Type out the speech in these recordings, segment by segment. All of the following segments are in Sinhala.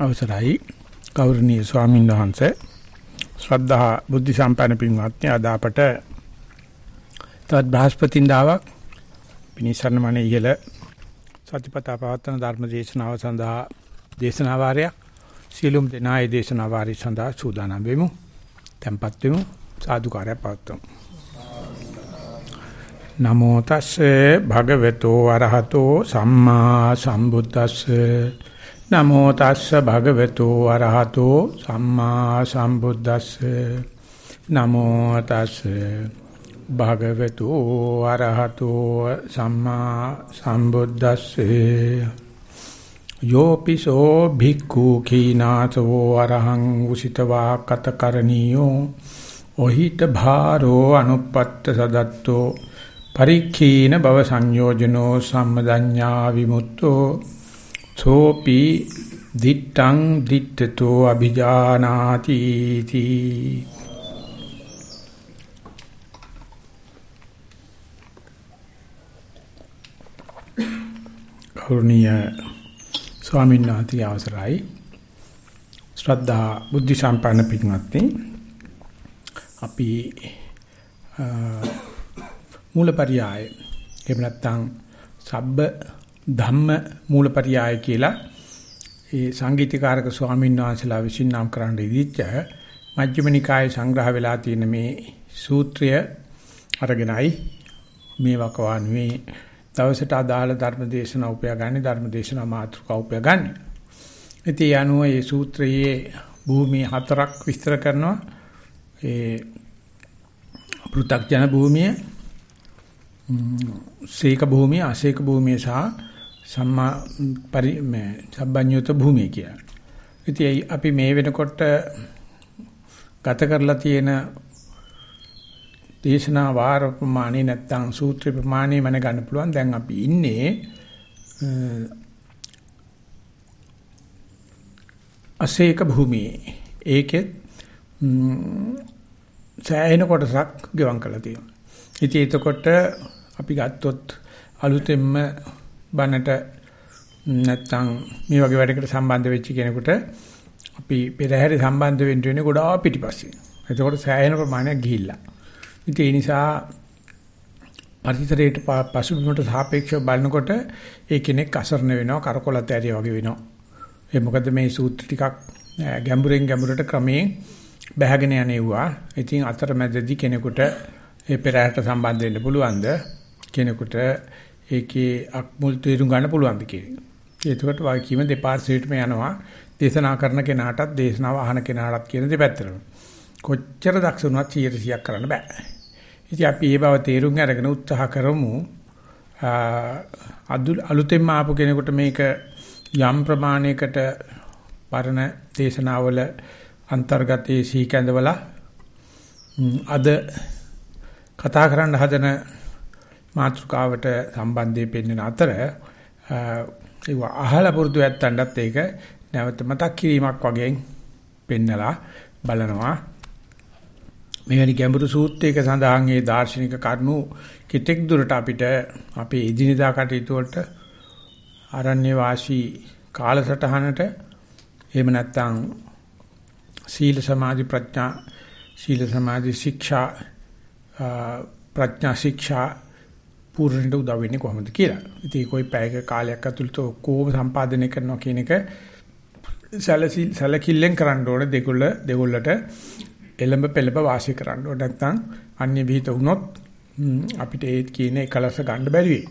අවසරයි ගෞරවනීය ස්වාමීන් වහන්සේ ශ්‍රද්ධා බුද්ධ සම්පන්න පින්වත්නි අද අපට තවත් බ්‍රහස්පතින්දාවක් පිනිසරණ මනේ ඉහළ සතිපතා පවත්වන ධර්ම දේශනාව සඳහා දේශනා වාරයක් සියලුම දෙනා ඒ දේශනා වාරය සඳහා සූදානම් වෙමු. tempත් වෙමු. සාදුකාරය පවත්වමු. නමෝ තස්සේ භගවතෝ අරහතෝ සම්මා සම්බුද්දස්සේ නමෝ තස්ස භගවතු අරහතෝ සම්මා සම්බුද්දස්ස. නමෝ තස්ස භගවතු අරහතෝ සම්මා සම්බුද්දස්සේ. යෝපිසෝ භික්ඛු කීනාතෝ අරහං උසිතවා කතකරණියෝ. ඔහිත භාරෝ අනුපත්ත සදත්තෝ. පරික්ඛීන භව සංයෝජනෝ සම්මදඤ්ඤා විමුක්තෝ. සෝපි දිත්තං දිත්තතෝ අභිජානාති තී කරුණීය ස්වාමීන් වහන්සේ අවසරයි. ශ්‍රද්ධා බුද්ධ සම්පන්න පිටුමත්නි අපි මූලපරියාය එහෙම නැත්නම් සබ්බ ධම්ම මූලපරියාය කියලා ඒ සංගීතකාරක ස්වාමීන් වහන්සේලා විසින් නම් කරන්න ඉදිච්ච මජ්ක්‍ධිම නිකායේ සංග්‍රහ වෙලා තියෙන මේ සූත්‍රය අරගෙනයි මේ වකවානුවේ දවසට අදාළ ධර්ම දේශනා උපයාගන්නේ ධර්ම දේශනා මාතෘකා උපයාගන්නේ. ඉතින් යනුව මේ සූත්‍රයේ භූමි හතරක් විස්තර කරනවා. ඒ පෘථග්ජන භූමිය, සීක භූමිය, අසීක භූමිය සහ සම්මා පරි මේ සබ්බඤ්ඤුත භූමිය කියලා. ඉතින් අපි මේ වෙනකොට ගත කරලා තියෙන දේශනා වාර ප්‍රමාණේ නැත්තම් සූත්‍ර ප්‍රමාණේ මන ගන්න පුළුවන්. දැන් අපි ඉන්නේ අසේක භූමියේ. ඒකෙත් සෑහෙන කොටසක් ගෙවම් කරලා තියෙනවා. ඉතින් එතකොට අපි ගත්තොත් අලුතෙන්ම බනට නැත්තම් මේ වගේ වැඩකට සම්බන්ධ වෙච්ච කෙනෙකුට අපි පෙරහැර සම්බන්ධ වෙන්න වෙන්නේ ගොඩාක් පිටිපස්සේ. එතකොට සෑහෙන ප්‍රමාණයක් ගිහිල්ලා. ඉතින් ඒ නිසා පරිසරයට පසුබිමට සාපේක්ෂව බලනකොට ඒ කෙනෙක් අසරණ වෙනවා කරකොලත ඇරිය වගේ වෙනවා. ඒ මොකද මේ සූත්‍ර ටිකක් ගැඹුරෙන් ගැඹුරට ක්‍රමයෙන් බැහැගෙන යන්නේවා. ඉතින් අතරමැදදී කෙනෙකුට ඒ පෙරහැරට සම්බන්ධ වෙන්න පුළුවන්ද? කෙනෙකුට ඒකේ අක්මුල් තේරුම් ගන්න පුළුවන්ද කියන්නේ. ඒකට වාක්‍යම දෙපාර්ශ්වයටම යනවා. දේශනා කරන කෙනාටත් දේශනාව අහන කෙනාටත් කියන දෙපැත්තටම. කොච්චර දක්ෂ වුණත් 100ක් කරන්න බෑ. ඉතින් අපි මේ බව තේරුම් අරගෙන උත්සාහ කරමු. අලුතෙන්ම ආපු කෙනෙකුට මේක යම් ප්‍රමාණයකට පරණ දේශනාවල අන්තර්ගතයේ සීකැඳවලා අද කතා කරන්න හදන මාතෘකාවට සම්බන්ධයෙන් පෙන්වන අතර ඒව අහලා පුරුදු ඇත්තන්ටත් ඒක නැවත මතක් කිරීමක් වගේ පෙන්නලා බලනවා. මෙවැනි ගැඹුරු සූත්‍රයක සඳහන් මේ දාර්ශනික කරුණු කිතෙක් දුරට අපිට අපේ එදිනෙදා කටයුතු වලට ආරණ්‍ය වාසී කාලසටහනට එහෙම නැත්නම් සීල සමාධි ප්‍රඥා සීල සමාධි ශික්ෂා ප්‍රඥා ශික්ෂා පූර්ණට උදව් වෙන්නේ කොහොමද කියලා. ඉතින් કોઈ පැයක කාලයක් ඇතුළත කොහොම සම්පාදනය කරනවා කියන එක සැලසිල් සැලකිල්ලෙන් කරන්න ඕනේ දෙගොල්ල දෙගොල්ලට එළඹ පෙළඹ වාසය කරන්න ඕනේ. නැත්නම් අන්‍ය විහිිත වුණොත් අපිට ඒ කියන එකලස ගන්න බැරි වෙයි.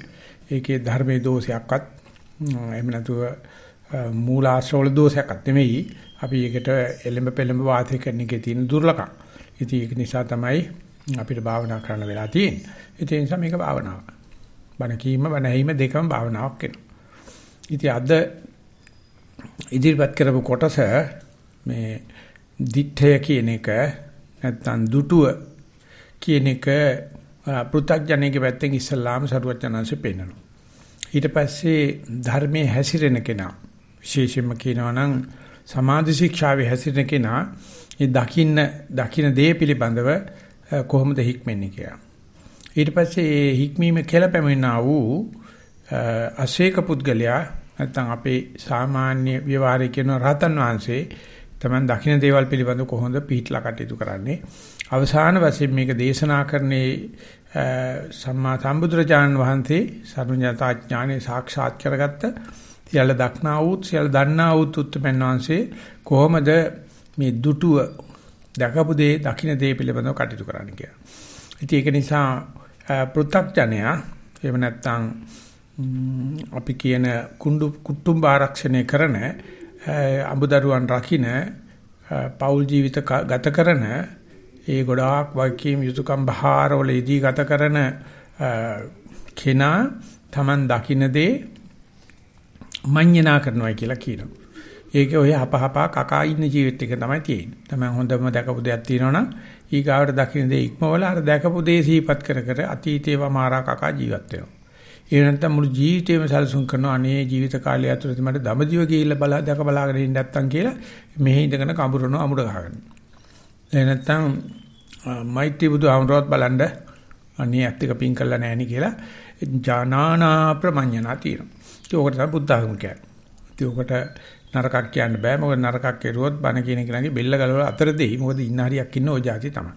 ඒකේ ධර්මයේ දෝෂයක්වත් එහෙම නැතුව මූලාශ්‍රවල දෝෂයක්වත් නෙමෙයි. අපි ඒකට එළඹ පෙළඹ වාසය කරන එකේ තියෙන දුර්ලභකම්. ඉතින් ඒක නිසා තමයි අපිට භාවනා කරන්න වෙලා තියෙන්නේ. ඒ නිසා මේක භාවනාවක්. බණ කීම බණ ඇහිම දෙකම භාවනාවක් වෙනවා. ඉතින් අද ඉදිරිපත් කරපු කොටස මේ දිත්තය කියන එක නැත්නම් දුටුව කියන එක පෘථග්ජනයේ පැත්තෙන් ඉස්සල්ලාම සරුවචනanse පෙන්නනවා. ඊට පස්සේ ධර්මයේ හැසිරෙන කෙනා විශේෂයෙන්ම කියනවා නම් සමාධි ශික්ෂාවේ හැසිරෙන කෙනා ඒ දකින්න දකින්න දේ පිළිබඳව කොහොමද හික්මන්නේ කියලා. ඊට පස්සේ ඒ හික්මීම කියලා පැමිණා වූ අශේක පුද්ගලයා නැත්නම් අපේ සාමාන්‍ය ව්‍යවહાරික කියන රහතන් වහන්සේ තමන් දකින්න දේවල් පිළිබඳව කොහොමද පිටලා කටයුතු කරන්නේ අවසාන වශයෙන් මේක දේශනා කරන්නේ සම්මා සම්බුදුරජාණන් වහන්සේ සර්වඥතා ඥානෙ සාක්ෂාත් කරගත්ත සියල්ල දක්නා වූත් සියල්ල දන්නා වූත් උත්තරමන් වහන්සේ කොහොමද මේ දුටුව දැකපු දේ දකින්න දේ පිළිබඳව කටයුතු කරන්න කියලා. ඉතින් ඒක නිසා පෘථග්ජනයා එහෙම නැත්නම් අපි කියන කුණ්ඩු කුටුම්බ ආරක්ෂණය කරන අඹදරුවන් රකින්න පෞල් ජීවිත ගත කරන ඒ ගොඩාක් වගකීම් යුතුයකම් බහාරවල ඉදී ගත කරන කෙනා Taman දකින්න දේ මඤ්ඤණා කරනවා කියලා කියනවා. ඒක ඔය හපහපා කකා ඉන්න ජීවිත එක තමයි තියෙන්නේ. තමයි හොඳම දැකපු දෙයක් තියෙනවනම් ඊගාවට දකින්න දේ ඉක්මවල අර දැකපු දේ සිහිපත් කර කර අතීතේව මාරා කකා ජීවත් වෙනවා. ඒ නැත්තම් මුළු ජීවිතේම සැලසුම් කරනවා අනේ ජීවිත කාලය ඇතුළත මට දමදිව ගිහිල්ලා බලා දැක බලාගෙන ඉන්න නැත්තම් කියලා මෙහි ඉඳගෙන කඹරනවා අමුඩ ගහගෙන. ඒ නැත්තම් මෛත්‍රී බුදු ආමරවත් බලන්න අනේ ඇත්තක පින් කළා නෑනි කියලා ජානානා ප්‍රමඤ්ඤනා තියෙනවා. ඒක උකට තමයි බුද්ධ ආගම කියන්නේ. ඒකට නරකක් කියන්න බෑ. මොකද නරකක් කෙරුවොත් බන කියන කෙනාගේ බෙල්ල ගලවලා අතර දෙයි. මොකද ඉන්න හරියක් ඉන්න ওই જાති තමයි.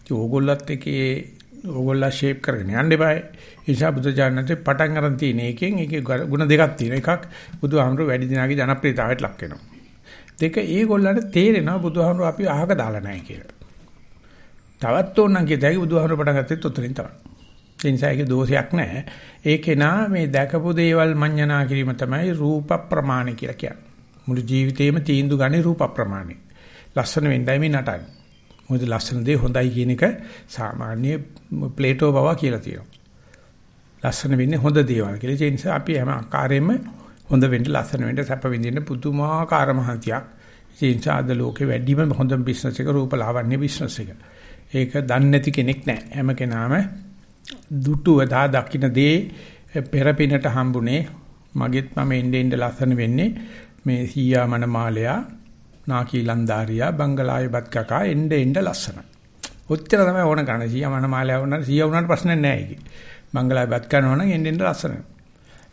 ඉතින් ඕගොල්ලත් එකේ ඕගොල්ලෝ ෂේප් කරගෙන යන්න eBay. ඒසා බුදුජානකේ පටන් අරන් තියෙන එකෙන් ඒකේ ಗುಣ දෙකක් තියෙනවා. එකක් බුදුහාමුදුරුවෝ වැඩි දිනාගේ ජනප්‍රියතාවයට ලක් වෙනවා. දෙක ඒගොල්ලන්ට තේරෙනවා බුදුහාමුදුරුවෝ අපි අහක දාලා නැහැ කියලා. තවත් ඕනනම් කියතයි බුදුහාමුදුරුවෝ පටන් ගත්තෙත් උතරින් තමයි. ඒ නිසා ඒකේ දෝෂයක් නැහැ. ඒකේ නා මේ දැකපු දේවල් මඤ්ඤණා කිරීම තමයි රූප ප්‍රමාණ කියලා කියන්නේ. මුළු ජීවිතේම තීන්දුව ගන්නේ රූප ප්‍රමාණය. ලස්සන වෙන්නයි මේ නටන්නේ. මොකද ලස්සන දේ හොඳයි කියන එක සාමාන්‍ය ප්ලේටෝ බව කියලා තියෙනවා. ලස්සන වෙන්නේ හොඳ දේවල් කියලා. ඒ නිසා අපි හැම ආකාරයෙන්ම හොඳ වෙන්න ලස්සන වෙන්න සැප විඳින්න පුදුමාකාර මහන්තියක්. ඒ නිසා අද ලෝකේ වැඩිම හොඳ බිස්නස් එක රූප ලාවන්‍ය බිස්නස් එක. ඒක දන්නේ නැති කෙනෙක් නැහැ. හැම කෙනාම දුටුව දා දකින්න දේ පෙරපිනට හම්බුනේ මගෙත් මම එන්නේ එන්නේ ලස්සන වෙන්නේ මේ සීයා මනමාලයා නාකී ලන්දාරියා බංගලායේපත් කකා එnde එnde ලස්සන. ඔච්චර තමයි ඕන කරන්නේ. සීයා මනමාලයා වුණා සීයා වුණාට ප්‍රශ්න නැහැ ඒක. බංගලායේපත් කරනවා නම් එnde එnde ලස්සන.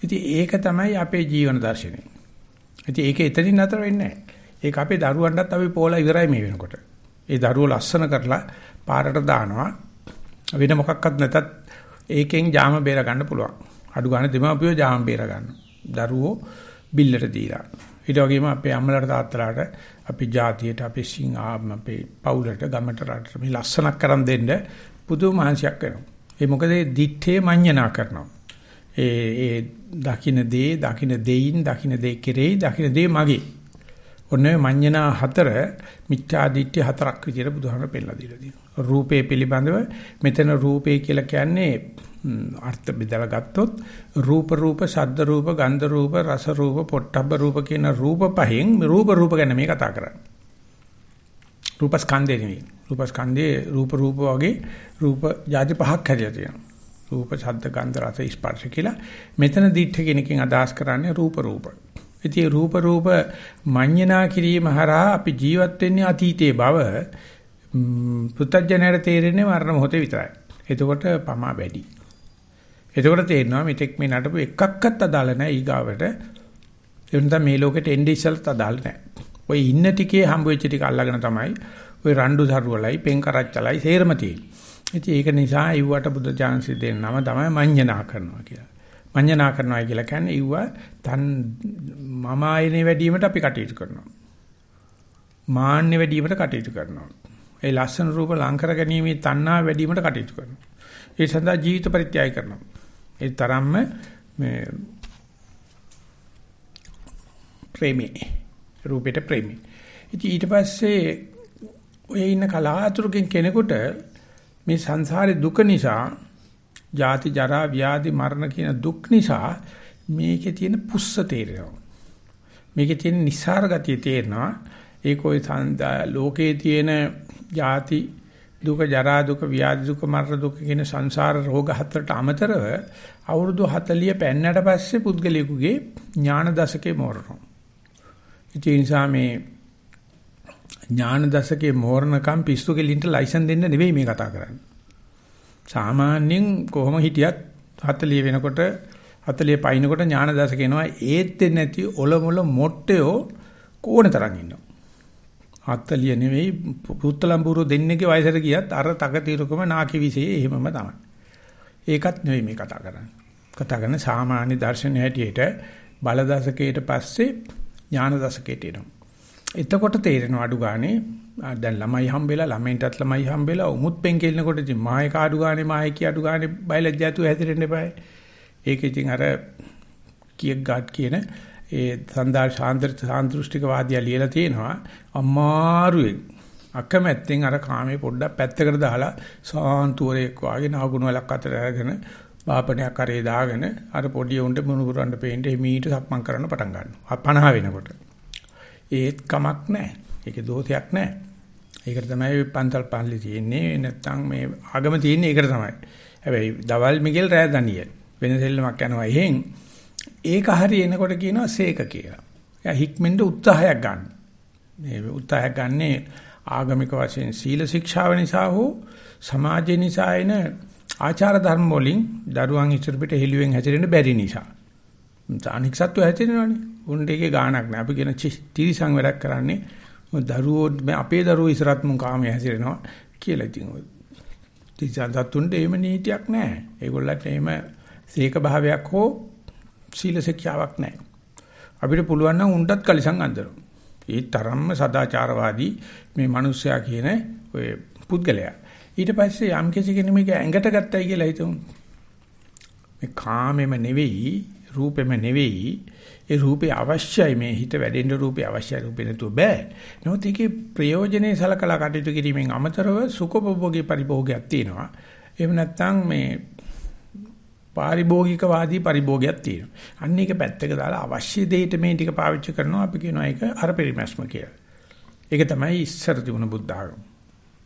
ඉතින් ඒක තමයි අපේ ජීවන දර්ශනය. ඉතින් ඒක එතනින් නතර වෙන්නේ නැහැ. ඒක අපේ දරුවන්ටත් අපි පොලා ඉවරයි මේ වෙනකොට. ඒ දරුවෝ ලස්සන කරලා පාරට දානවා. වෙන මොකක්වත් නැතත් ඒකෙන් ජාම බේර ගන්න පුළුවන්. අඩු ගන්න දෙමාපියෝ ජාම බේර ගන්න. දරුවෝ බිල්ලට දීලා. ඊට වගේම අපේ අම්මලාට තාත්තලාට අපි ජාතියට අපි සිංහා අපේ පවුලට ගමට රටට මේ ලස්සනක් කරන් දෙන්න පුදුම මහන්සියක් වෙනවා. ඒ මොකද ඒ දිත්තේ මඤ්ඤණා කරනවා. ඒ ඒ දකින්න දේ දකින්න දෙයින් දකින්න දේ කෙරෙහි දකින්න දේ මගේ. ඔන්න මඤ්ඤණා හතර මිත්‍යා දිට්ඨි හතරක් විදිහට බුදුහාමර පෙන්නලා දීලා තියෙනවා. රූපේ පිළිබඳව මෙතන රූපේ කියලා කියන්නේ අර්ථ බෙදලා ගත්තොත් රූප රූප ශබ්ද රූප ගන්ධ රූප රස රූප පොට්ටබ්බ රූප කියන රූප පහෙන් රූප රූප ගැන මේ කතා කරන්නේ. රූප ස්කන්ධේ නෙවෙයි. රූප ස්කන්ධේ රූප රූප වගේ රූප ಜಾති පහක් හැදලා තියෙනවා. රූප ශබ්ද ගන්ධ රස ස්පර්ශ කියලා මෙතන දිඨ කෙනකින් අදහස් කරන්නේ රූප රූප. ඉතින් රූප රූප මඤ්ඤණා කිරීම හරහා අපි ජීවත් වෙන්නේ අතීතයේ බව පුත්තජනයට තේරෙන්නේ මරණ මොහොතේ විතරයි. එතකොට පමා වැඩි. එතකොට තේරෙනවා මෙතෙක් මේ නටපු එකක්වත් අදාළ නැහැ ඊගාවට. ඒ නිසා මේ ලෝකෙට එන්නේ ඉස්සලත් අදාළ නැහැ. ඔය ඉන්න ටිකේ හම්බ වෙච්ච ටික අල්ලගෙන තමයි ඔය රණ්ඩු සරුවලයි පෙන් කරච්චලයි සේරම තියෙන්නේ. ඉතින් ඒක නිසා ඉව්වට බුද්ධ ඥානසි දෙන නම තමයි මඤ්ඤණා කරනවා කියලා. මඤ්ඤණා කරනවා කියලා කියන්නේ ඉව්ව තන් මම ආයනේ වැඩිවීමට අපි කටයුතු කරනවා. මාන්නේ වැඩිවීමට කටයුතු කරනවා. ඒ ලස්සන රූප ලංකර ගැනීමේ තණ්හා වැඩිවීමට කටයුතු කරනවා. ඒ සඳහා ජීවිත පරිත්‍යාග කරනවා. ඒ තරම්ම මේ ප්‍රේමී රූපෙට ප්‍රේමී. ඉතින් ඊට පස්සේ ඔය ඉන්න කලාතුරකින් කෙනෙකුට මේ සංසාරේ දුක නිසා ජාති ජරා ව්‍යාධි මරණ කියන දුක් නිසා මේකේ තියෙන පුස්ස තේරෙනවා. මේකේ තියෙන නිස්සාර ගතිය තේරෙනවා. ඒක ඔය ලෝකයේ තියෙන ජාති දුක ජරා දුක ව්‍යාධි දුක මරණ දුක කියන සංසාර රෝග හතරට අමතරව අවුරුදු 40 පෙන්නට පස්සේ පුද්ගලයෙකුගේ ඥාන දශකේ මෝරනවා. ඒ නිසා මේ ඥාන දශකේ මෝරණකම් පිස්සු කෙලින්ට ලයිසන් දෙන්න නෙවෙයි මේ කතා කරන්නේ. සාමාන්‍යයෙන් කොහොම හිටියත් 40 වෙනකොට 40 පයින්නකොට ඥාන දශක එනවා ඒත් නැති ඔලමුල මොට්ටයෝ කෝණ තරම් ඉන්නවා. 40 නෙවෙයි පුත්තලම්බුරු දෙන්නේගේ වයසට ගියත් අර තකතිරකම නාකි විශේෂ එහෙමම තමයි. ඒකත් නෙවෙයි මේ කතා කරන්නේ. කතා කරන සාමාන්‍ය දර්ශනය හැටියට බල දශකයට පස්සේ ඥාන දශකයට එනවා. එතකොට තේරෙනවා අඩු ගානේ දැන් ළමයි හම්බෙලා ළමයින්ටත් ළමයි හම්බෙලා උමුත් පෙන් කෙල්නකොට ඉතින් මායක අඩු ගානේ මායකී අඩු ගානේ බයලජ්ජාතු හැදිරෙන්න එපායි. ඒක ඉතින් අර කියක් ගාඩ් කියන ඒ සන්දා ශාන්තර සාන්දෘෂ්ටික වාදියා ලියලා තියෙනවා. අමාරුවෙන් අකමැත්තෙන් අර කාමේ පොඩ්ඩක් පැත්තකට දාලා සාන්තුවරයක් වාගේ නාගුණ වලක් අතර අරගෙන බාපණයක් කරේ දාගෙන අර පොඩි උන්ට මුණුපුරන්න පේන්නේ මීට සක්මන් කරන්න පටන් ගන්නවා. 50 වෙනකොට. ඒත් කමක් නැහැ. ඒකේ දෝෂයක් නැහැ. ඒකට තමයි පන්තල් පන්ලි තියෙන්නේ. නැත්තම් මේ ආගම තියෙන්නේ ඒකට තමයි. හැබැයි දවල් මිගෙල් රෑ දනියෙල් වෙන සෙල්ලමක් යනවා එහෙන් ඒක හරි එනකොට කියනවා සේක කියලා. එයා හික්මෙන්ද උත්සාහයක් ගන්න. මේ උත්සාහයක් ගන්නේ ආගමික වශයෙන් සීල ශික්ෂාව නිසා හෝ සමාජය නිසා එන ආචාර ධර්ම වලින් දරුවන් ඉස්සර පිට හෙළුවෙන් හැසිරෙන්න බැරි නිසා. අනික් සත්ව හැසිරෙනවනේ. උන්ට ඒකේ ගාණක් නෑ. අපි කියන තිරිසං වැඩක් කරන්නේ දරුවෝ අපේ දරුවෝ ඉස්සරත් මුන් කාමයේ හැසිරෙනවා කියලා ඉතින් ඔය තිරිසන් සතුන්ට එහෙම නීතියක් නෑ. ඒගොල්ලන්ට එහෙම සීක භාවයක් හෝ සීල ශික්ෂාවක් නැහැ. අපිට පුළුවන් නම් උන්ටත් කලිසම් අඳිනවා. ඒ තරම්ම සදාචාරවාදී මේ මිනිස්සයා කියන ඔය පුද්ගලයා. ඊට පස්සේ යම් කිසි කෙනෙක් මේක ඇඟට ගත්තයි කියලා හිතමු. මේ කාමෙම නෙවෙයි, රූපෙම නෙවෙයි. ඒ රූපේ අවශ්‍යයි මේ හිත වැඩෙන්න රූපේ අවශ්‍යයි රූපේ නැතුව බෑ. නමුත් ඒකේ ප්‍රයෝජනේ සලකලා කටයුතු කිරීමෙන් අමතරව සුඛෝපභෝගී පරිභෝගයක් තියෙනවා. එහෙම නැත්නම් මේ පාරිභෝගිකවාදී පරිභෝගයක් තියෙනවා. අන්න ඒක පැත්තක දාලා අවශ්‍ය දෙයට මේ ටික පාවිච්චි කරනවා අපි කියනවා ඒක අර පරිමැස්ම කියලා. ඒක තමයි ඉස්සර තිබුණ බුද්ධ ආගම.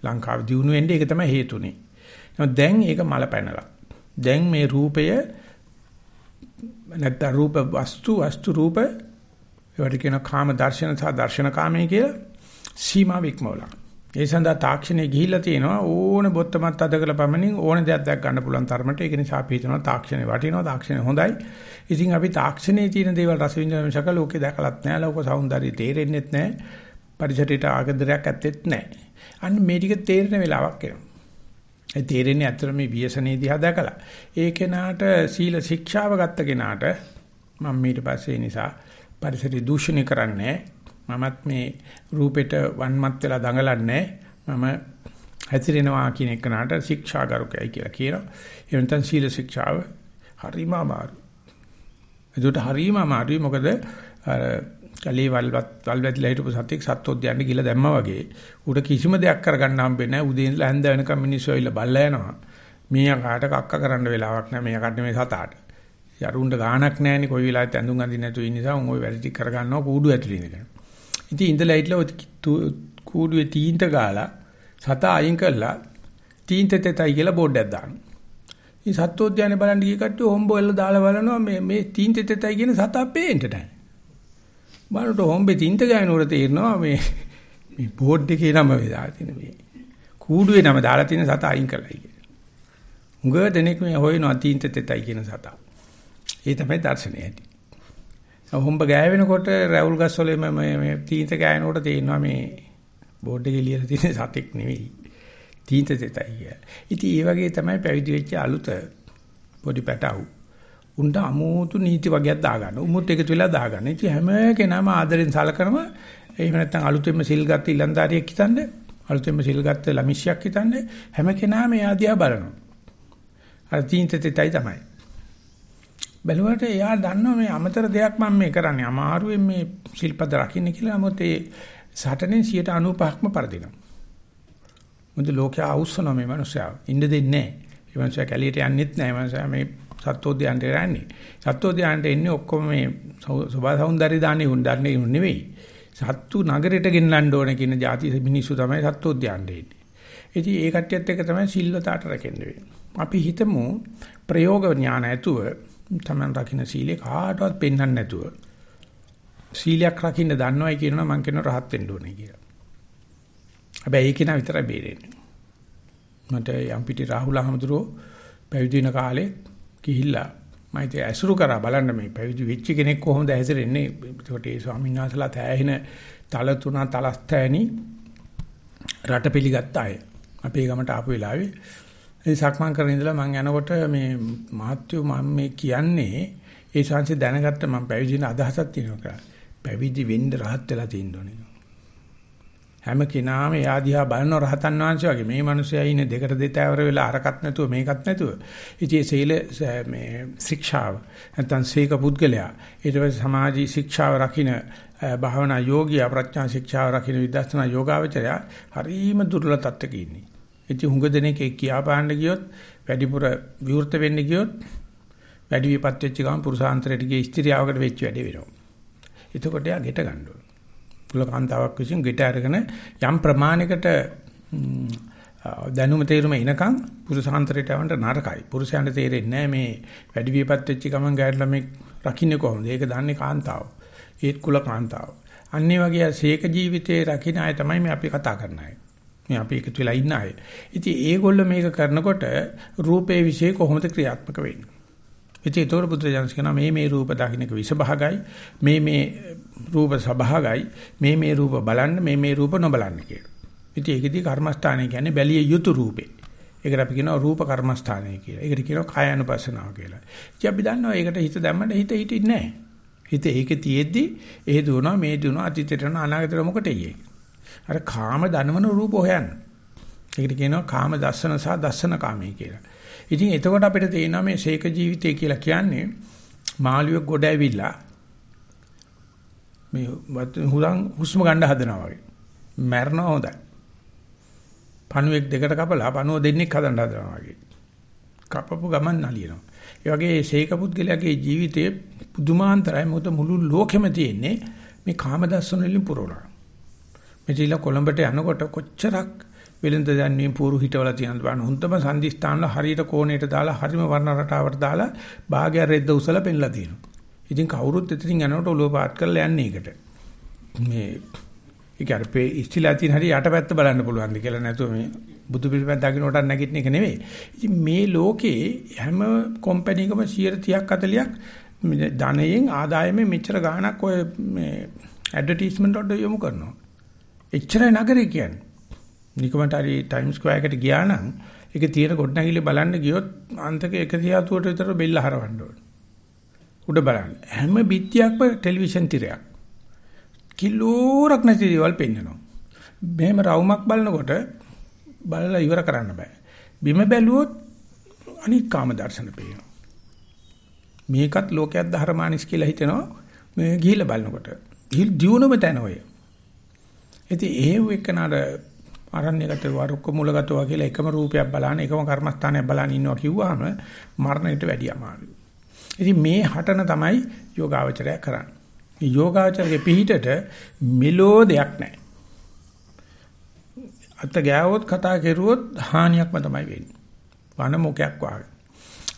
ලංකාවේ දිනු වෙන්නේ ඒක තමයි හේතුනේ. නමුත් දැන් ඒක මල පැනලා. දැන් මේ රූපය නැත්නම් රූප වස්තු වස්තු රූප ඒවට කියන කාම දර්ශන සහ දර්ශන කාමයේ කියලා සීමා වික්මවලා. ඒ සඳහා තාක්ෂණය ගිහිල්ලා තියෙනවා ඕන බොත්තමත් අදකලා පමණින් ඕන දෙයක් දැක් ගන්න පුළුවන් තරමට ඒක නිසා අපි හිතනවා තාක්ෂණය වටිනවා තාක්ෂණය හොඳයි. ඉතින් අපි තාක්ෂණයේ තියෙන දේවල් රස විඳින මිසක ලෝකේ දැකලත් නැහැ ලෝක సౌందර්යය තේරෙන්නෙත් නැහැ. පරිසරයට ආගන්දරයක් ඇත්තෙත් නැහැ. අන්න මේ ටික තේරෙන වෙලාවක් එනවා. ඒ තේරෙන්නේ අතර මේ ව්‍යසනේ දිහා දැකලා. ඒ කෙනාට සීල ශික්ෂාව ගත්ත කෙනාට මම ඊට පස්සේ නිසා පරිසරය දූෂණය කරන්නේ මමත් මේ රූපෙට වන්මත් වෙලා දඟලන්නේ මම හැතිරෙනවා කියන එකනට ශික්ෂාගරුකයි කියලා කියනවා. ඒ වෙනතන් සීල ශික්ෂාව හරිම අමාරු. ඒකට හරිම අමාරුයි මොකද අර කලී වල්වත් වල්වැතිලා හිටපු සතෙක් සත්වෝද්‍යයන්ට ගිහලා දැම්මා වගේ ඌට කිසිම දෙයක් කරගන්න හම්බෙන්නේ නැහැ. උදේ ඉඳලා හැන්ද වෙනකම් මිනිස්සු ඇවිල්ලා බල්ලා යනවා. මීයා කාට කක්ක කරන්න වෙලාවක් නැහැ. මෙයා කන්නේ මේ සතාට. යරුන්ට ගාණක් නැහැනේ කොයි වෙලාවෙත් ඇඳුම් අඳින්න නැතුව ඉන්න නිසා උන් ওই වැඩ ටික කරගන්නවා කූඩු ඇතුළේ ඉඳගෙන. ඉතින් ඉඳලා හිටලා කූඩුවේ තීන්ත ගාලා සතා අයින් කරලා තීන්ත තෙතයි කියලා බෝඩයක් දානවා. ඉතින් සත්වෝද්‍යානේ බලන්න ගිය කට්ටිය හොම්බෙල්ල දාලා බලනවා මේ මේ තීන්ත තෙතයි කියන සතා පේන්න නැහැ. බලනකොට හොම්බේ තීන්ත ගානවල තේරෙනවා මේ මේ බෝඩ් එකේ නම වෙලා තියෙන මේ කූඩුවේ නම දාලා තියෙන සතා අයින් කරලා කියලා. උඟ දෙනෙක් මේ හොයනවා තීන්ත තෙතයි කියන සතා. ඒ තමයි දර්ශනය ඇති. හොම්බ ගෑවෙනකොට රැවුල් ගස් වල මේ මේ තීන්ත ගෑනකොට තේිනවා මේ බෝඩ් එකේ ලියලා තියෙන සතෙක් නෙවෙයි. තීන්ත තෙතයි කිය. ඉතින් ඒ වගේ තමයි පැවිදි වෙච්ච අලුත පොඩි පැටවු. උන්ට අමෝතු නීති වගේක් දාගන්න. උමුත් එකතු වෙලා දාගන්න. ඉතින් හැම කෙනාම ආදරෙන් සලකනම එහෙම නැත්නම් අලුතෙන්ම සිල් ගත්ත ඉලන්දාරියෙක් හිතන්නේ අලුතෙන්ම සිල් ගත්ත ළමිෂ්‍යක් හිතන්නේ හැම කෙනාම එයා දිහා බලනවා. අර තීන්ත තෙතයි තමයි. බැලුවට එයා දන්නවා මේ අමතර දෙයක් මම මේ කරන්නේ අමාරුවෙන් මේ ශිල්පද රකින්න කියලා. නමුත් ඒ සටනෙන් 95%ක්ම පරදිනවා. මොකද ලෝකයා අවුස්සනවා මේ මනුස්සයා. ඉන්න දෙන්නේ නැහැ. මේ මනුස්සයා කැලියට යන්නෙත් නැහැ. මනුස්සයා මේ සත්වෝද්‍යයන්ට යන්නේ. සත්වෝද්‍යයන්ට එන්නේ ඔක්කොම මේ සබා සෞන්දර්ය දාන්නේ උන් දන්නේ උන් නෙවෙයි. සත්තු නගරයට ගෙන්නන්න ඕන කියන જાති මිනිස්සු තමයි සත්වෝද්‍යයන්ට එන්නේ. ඉතින් ඒ කට්ටියත් එක තමයි සිල්වතාට රැකෙන්න වෙන්නේ. අපි හිතමු ප්‍රයෝග ඥාන ඇතුව තමන් රකින්න සීලේ කාටවත් පෙන්වන්න නැතුව සීලයක් රකින්න දන්නවයි කියනවා මං කියන රහත් වෙන්න ඕනේ කියලා. හැබැයි ඒක නා විතරයි බේරෙන්නේ. මට යම් පිටි රාහුල අහමතුරෝ පැවිදි වෙන කාලේ ගිහිල්ලා මම ඉතින් ඇසුරු කරා බලන්න මේ පැවිදි වෙච්ච කෙනෙක් කොහොමද හැසිරෙන්නේ ඒකට ඒ ස්වාමීන් වහන්සේලා තෑහින තල තුන තලස්තෑනි රට පිළිගත්ත අය අපේ ගමට ආපු වෙලාවේ ඒ සක්මන් කරන ඉඳලා මම යනකොට මේ මහත්වෝ මම මේ කියන්නේ ඒ ශාන්ති දැනගත්ත මම පැවිදින අදහසක් තියෙනවා පැවිදි වෙන්න රහත් වෙලා තියෙන්න ඕනේ හැම කෙනාම එයා දිහා බලන රහතන් වහන්සේ වගේ මේ මිනිස්සයා ඉන්නේ දෙකට දෙතෑවර වෙලා අරකට නැතුව මේකත් නැතුව. ඉතින් සීල මේ ශික්ෂාව නැත්නම් සීක පුද්ගලයා ඊට පස්සේ සමාජී ශික්ෂාව රකින්න භාවනා යෝගියා ප්‍රඥා ශික්ෂාව රකින්න විදර්ශනා යෝගාවචරය හරීම දුර්වල තත්ත්වක ඉන්නේ. ඉතින් හුඟ දෙනෙක් කියා පාන්න ගියොත් වැඩිපුර විවෘත වෙන්න ගියොත් වැඩි විපත් වෙච්ච ගමන් පුරුෂාන්තරයට ගිය ස්ත්‍රියවකට වෙච්ච වැඩේ වෙනවා. එතකොට යා ගෙට ගන්න ඕන. කුලකාන්තාවක් විසින් ගෙට අරගෙන යම් ප්‍රමාණයකට දැනුම තේරුම එනකන් පුරුෂාන්තරයට යවන්න නරකයි. පුරුෂයන්ට තේරෙන්නේ නැහැ මේ වැඩි විපත් වෙච්ච ගමන් ගෑනු ළමෙක් රකින්නේ කොහොමද? ඒක දන්නේ කාන්තාව. ඒත් කුලකාන්තාව. අන්නේ වගේ සීක ජීවිතේ රකින්න අය තමයි මේ අපි කතා කරන අය. මේ අපි එකතු වෙලා ඉන්න අය. ඉතින් ඒගොල්ල මේක කරනකොට රූපේ વિશે කොහොමද ක්‍රියාත්මක වෙන්නේ? ඉතින් ඒතොර බුදුරජාණන්ස් කියනවා මේ මේ රූප දකින්නක විසභාගයි මේ මේ රූප සභාගයි මේ මේ රූප බලන්න මේ මේ රූප නොබලන්න කියලා. ඉතින් ඒකෙදී කර්මස්ථානය කියන්නේ බැලිය යුතු රූපේ. ඒකට අපි කියනවා රූප කර්මස්ථානය කියලා. ඒකට කියනවා කායानुපස්සනාව කියලා. ඉතින් අපි දන්නවා ඒකට හිත දැම්මම හිත හිටින්නේ නැහැ. හිත ඒකේ තියෙද්දි ඒ දුවනවා මේ දුවනවා අතීතේට යනවා අනාගතේට මොකටද යන්නේ? අර කාම දනවන රූප හොයන්න. ඒකට කියනවා කාම දර්ශන සහ දර්ශන කාමී කියලා. ඉතින් එතකොට අපිට තේරෙනවා මේ ශේක ජීවිතය කියලා කියන්නේ මාළුවෙක් ගොඩ ඇවිල්ලා මේ හුලං හුස්ම ගන්න හදනවා වගේ. මැරෙනවා හොඳයි. පණුවෙක් දෙකට කපලා පණුව දෙන්නෙක් හදන්න හදනවා වගේ. කපපු ගමන් නලියනවා. ඒ වගේ ශේක පුද්ගලයාගේ ජීවිතයේ පුදුමාන්තරයි මොකද මුළු ලෝකෙම තියෙන්නේ මේ කාම දර්ශන වලින් පුරවලා. මෙතිලා කොළඹට යනකොට කොච්චරක් වෙලඳ දැන්වීම පුරු හිටවලා තියෙනවද බලන්න. හොඳම සංදිස්ථානවල හරියට කෝණයට දාලා හරිම වර්ණ රටාවට දාලා භාගය රෙද්ද උසලා පෙන්ලා තියෙනවා. ඉතින් කවුරුත් එතනින් යනකොට ඔළුව පාත් කරලා යන්නේ ඒකට. මේ ඒක අර පේ ඉස්තිලා තියෙන හරිය යටපැත්ත බලන්න පුළුවන්ද කියලා නැතුව මේ බුදු පිළිපැද දකින්නට නැගිටින එක නෙවෙයි. ඉතින් මේ ලෝකේ හැම කම්පැනි එකම 30ක් 40ක් ධනයෙන් ආදායමේ මෙච්චර ගාණක් ඔය මේ ඇඩ්වර්ටයිස්මන්ට් වලට යොමු කරනවා. එච්චරයි නගරේ කියන්නේ. නිකමට හරි ටයිම් ස්ක්වයර් එකට ගියා නම් ඒක තියෙන ගොඩනැගිලි බලන්න ගියොත් අන්තක 130ට විතර බෙල්ල හරවන්න ඕන. උඩ බලන්න. හැම බිත්තියක්ම ටෙලිවිෂන් තිරයක්. කිලෝරක් නැති දේවල් පෙන්වනවා. මෙහෙම රවුමක් බලනකොට බලලා ඉවර කරන්න බෑ. බිම බැලුවොත් අනික් කාම දර්ශන පේනවා. මේකත් ලෝකයක් ධර්මානිස් කියලා හිතෙනවා මේ ගිහිල්ලා බලනකොට. ගිහිල් දියුණුවම තැන ඔය. ඉතින් එහෙව් එකනට අරණ්‍යගත වරුක්ක මූලගතව කියලා එකම රූපයක් බලන එකම කර්මස්ථානයක් බලන ඉන්නවා කිව්වහම මරණයට වැඩි අමාරුයි. ඉතින් මේ හටන තමයි යෝගාවචරය කරන්නේ. මේ යෝගාවචරයේ පිහිටට මෙලෝ දෙයක් නැහැ. අත ගෑවොත් කතා කෙරුවොත් හානියක්ම තමයි වෙන්නේ. වන මොකයක් වාගේ.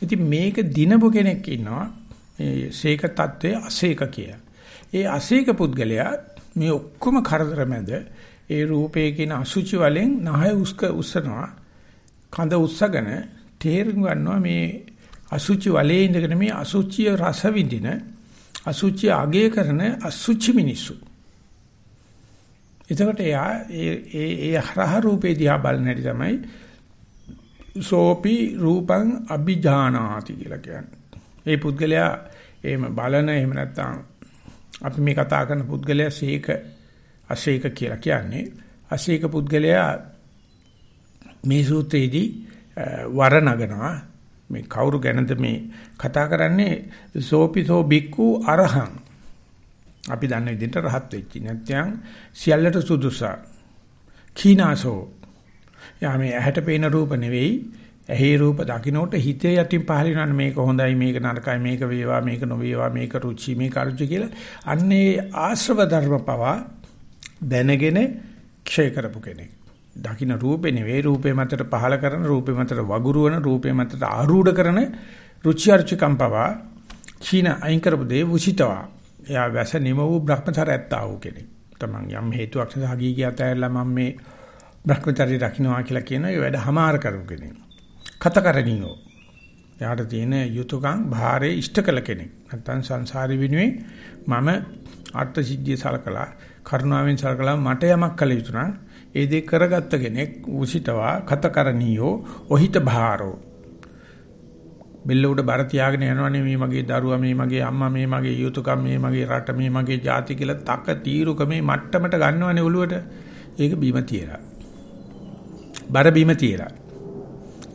ඉතින් මේක දිනපු කෙනෙක් ඉන්නවා මේ සීක తත්වයේ අසීක කිය. ඒ අසීක පුද්ගලයා මේ ඔක්කොම කරදර මැද ඒ රූපේ කියන අසුචි වලින් නහය උස්ක උස්සනවා කඳ උස්සගෙන තේරුම් ගන්නවා මේ අසුචි වලේ ඉඳගෙන මේ අසුචිය රස විඳින අසුචි අගය කරන අසුචි මිනිස්සු එතකොට එයා ඒ ඒ ඒ හරහ රූපේ දිහා බලන හැටි තමයි සෝපි රූපං අභිජානාති කියලා කියන්නේ. ඒ පුද්ගලයා එහෙම බලන එහෙම නැත්නම් අපි මේ කතා කරන පුද්ගලයා සීක අශේක කියලා කියන්නේ. අශේක පුද්ගලයා මේ සූත්‍රයේදී වරණගනවා මේ කවුරු ගැනද මේ කතා කරන්නේ? සෝපිසෝ බික්කු අරහං. අපි දන්න විදිහට රහත් වෙච්චි නැත්නම් සියල්ලට සුදුසා. කීනාසෝ. යා මේ ඇහැට පේන රූප නෙවෙයි. ඇහි රූප දකින්නට හිතේ යටින් පහළ වෙනවනේ මේක හොඳයි මේක නරකයි මේක වේවා මේක නොවේවා මේක රුචි මේක අරුචි කියලා අන්නේ ආශ්‍රව ධර්ම පවා දැනගෙන ක්ෂය කරපු කෙනෙක්. දකින්න රූපේ නෙවෙයි රූපේ මතට පහල කරන රූපේ මතට වගුරුවන රූපේ මතට ආරූඪ කරන රුචි අරුචිකම් පවා චීන අයින් කරපු දේ උචිතවා. එයා වැස නිම වූ භ්‍රමචරයත්තා වූ කෙනෙක්. තමන් යම් හේතුවක් නිසා ගිහි ගියත් ඇයලා මම මේ භ්‍රමචර්ය රකින්නවා කියලා කියන ඒ වැඩ හමාර කරපු කෙනෙක්. කතකරණියෝ. එයාට තියෙන යුතුයකම් භාරේ ඉෂ්ට කළ කෙනෙක්. නැත්තම් සංසාරي විනුවේ මම අර්ථ සිද්ධිය සලකලා කරුණාවෙන් සලකලා මට යමක් කළ යුතු නම් ඒ දේ කරගත්ත කෙනෙක් උසිතවා කතකරණීයෝ ඔහිත භාරෝ බෙල්ල උඩ බර තියාගෙන යනවනේ මේ මගේ දරුවා මේ මගේ අම්මා මේ මගේ යුතුයකම් මේ මගේ රට මේ මගේ ජාති කියලා තක තීරුක මේ මට්ටමට ගන්නවනේ ඔළුවට ඒක බීම තියලා බර බීම තියලා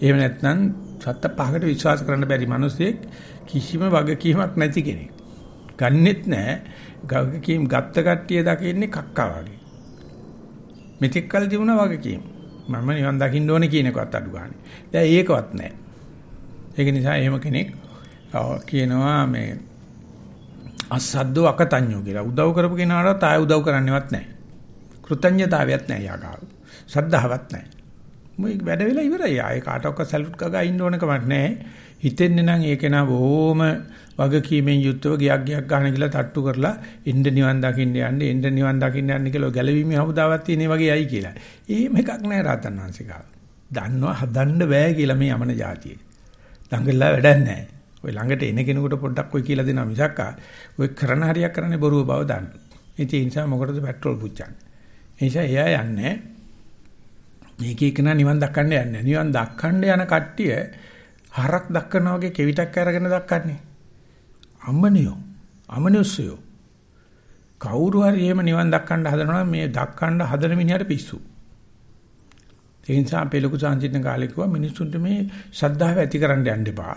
එහෙම නැත්නම් සත්ත පහකට විශ්වාස කරන්න බැරි මිනිස්සෙක් කිසිම වගකීමක් නැති කෙනෙක් ගන්නෙත් නැහැ වගකීම් ගත්ත කට්ටිය දකින්නේ කක්කා වගේ මෙතෙක් කල් තිබුණා වගකීම් මම නිවන් දකින්න ඕනේ කියන එකවත් අඩු ගන්න. දැන් ඒකවත් නැහැ. ඒක නිසා එහෙම කෙනෙක් කියනවා මේ අසද්දෝ අකතඤ්ඤෝ කියලා. උදව් කරපු කෙනාට ආය උදව් කරන්නේවත් නැහැ. කෘතඥතාවයක් නැහැ යාගාව. සද්ධාවක් නැහැ. මොයි වැඩ වෙලා ඉවරයි. ආයේ කාටවත් සැලුට් ගගා ඉන්න ඕන කමක් නැහැ. හිතෙන්නේ නම් ඒක නා බොහොම වගකීමෙන් යුක්තව ගියක් ගියක් ගන්න කියලා තට්ටු කරලා එන්න නිවන් දකින්න යන්න එන්න නිවන් දකින්න යන්න කියලා ගැලවීමේ හමුදාවක් තියෙන වගේ අයි කියලා. එහෙම එකක් නැහැ රාතන් වංශිකාව. දන්නවා හදන්න බෑ කියලා මේ යමන જાතියේ. ළඟලා වැඩක් නැහැ. ඔය ළඟට එන කෙනෙකුට පොඩ්ඩක් ඔය කියලා දෙනවා මිසක් ඔය කරන හරියක් කරන්නේ බොරුව බව දන්න. ඒ නිසා මොකටද පෙට්‍රල් පුච්චන්නේ? ඒ නිසා එයා යන්නේ මේක එක නිවන් දක්කන්න යන්නේ. නිවන් දක්කන්න යන කට්ටිය හරක් දක්කනවා වගේ කෙවිතක් අරගෙන දක්කන්නේ. අම්මනියෝ. අමනුෂ්‍යයෝ. කවුරු හරි එහෙම නිවන් දක්කන්න හදනවා මේ දක්කන්න හදන මිනිහට පිස්සු. ඒ නිසා අපේ ලොකු සංචිතන කාලේ කිව්වා මිනිස්සුන්ට මේ ශ්‍රද්ධාව ඇති කරන්න යන්න එපා.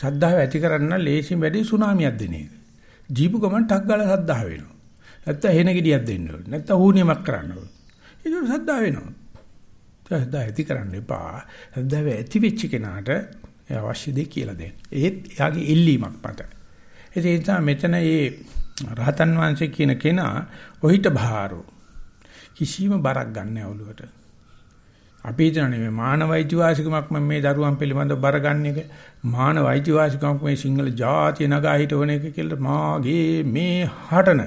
ශ්‍රද්ධාව ඇති කරන්න ලේසියෙන් වැඩි සුනාමියක් දෙන එක. ජීපු ගමන් ටක් ගාලා ශ්‍රද්ධාව වෙනවා. නැත්තම් හේන ගෙඩියක් දෙන්න ඕනේ. නැත්තම් හුනියමක් කරන්න ඕනේ. ඒක ශ්‍රද්ධාව වෙනවා. ශ්‍රද්ධාව ඇති කරන්න එපා. ශ්‍රද්ධාව ඇති වෙච්ච කෙනාට අවශ්‍ය දේ කියලා දෙන්න. ඒත් එයාගේ ඉල්ලීමක් මත. ඒ නිසා මෙතන මේ රහතන් වහන්සේ කියන කෙනා ඔහිට භාරෝ කිසිම බරක් ගන්න නැහැ ඔළුවට. අපි හිතන්නේ මේ මානවයිති වාසිකමක් මම මේ දරුවන් පිළිබඳව බර ගන්න එක මානවයිති වාසිකමක් මේ සිංහල ජාතිය නගා හිටවන එක කියලා මාගේ මේ හටන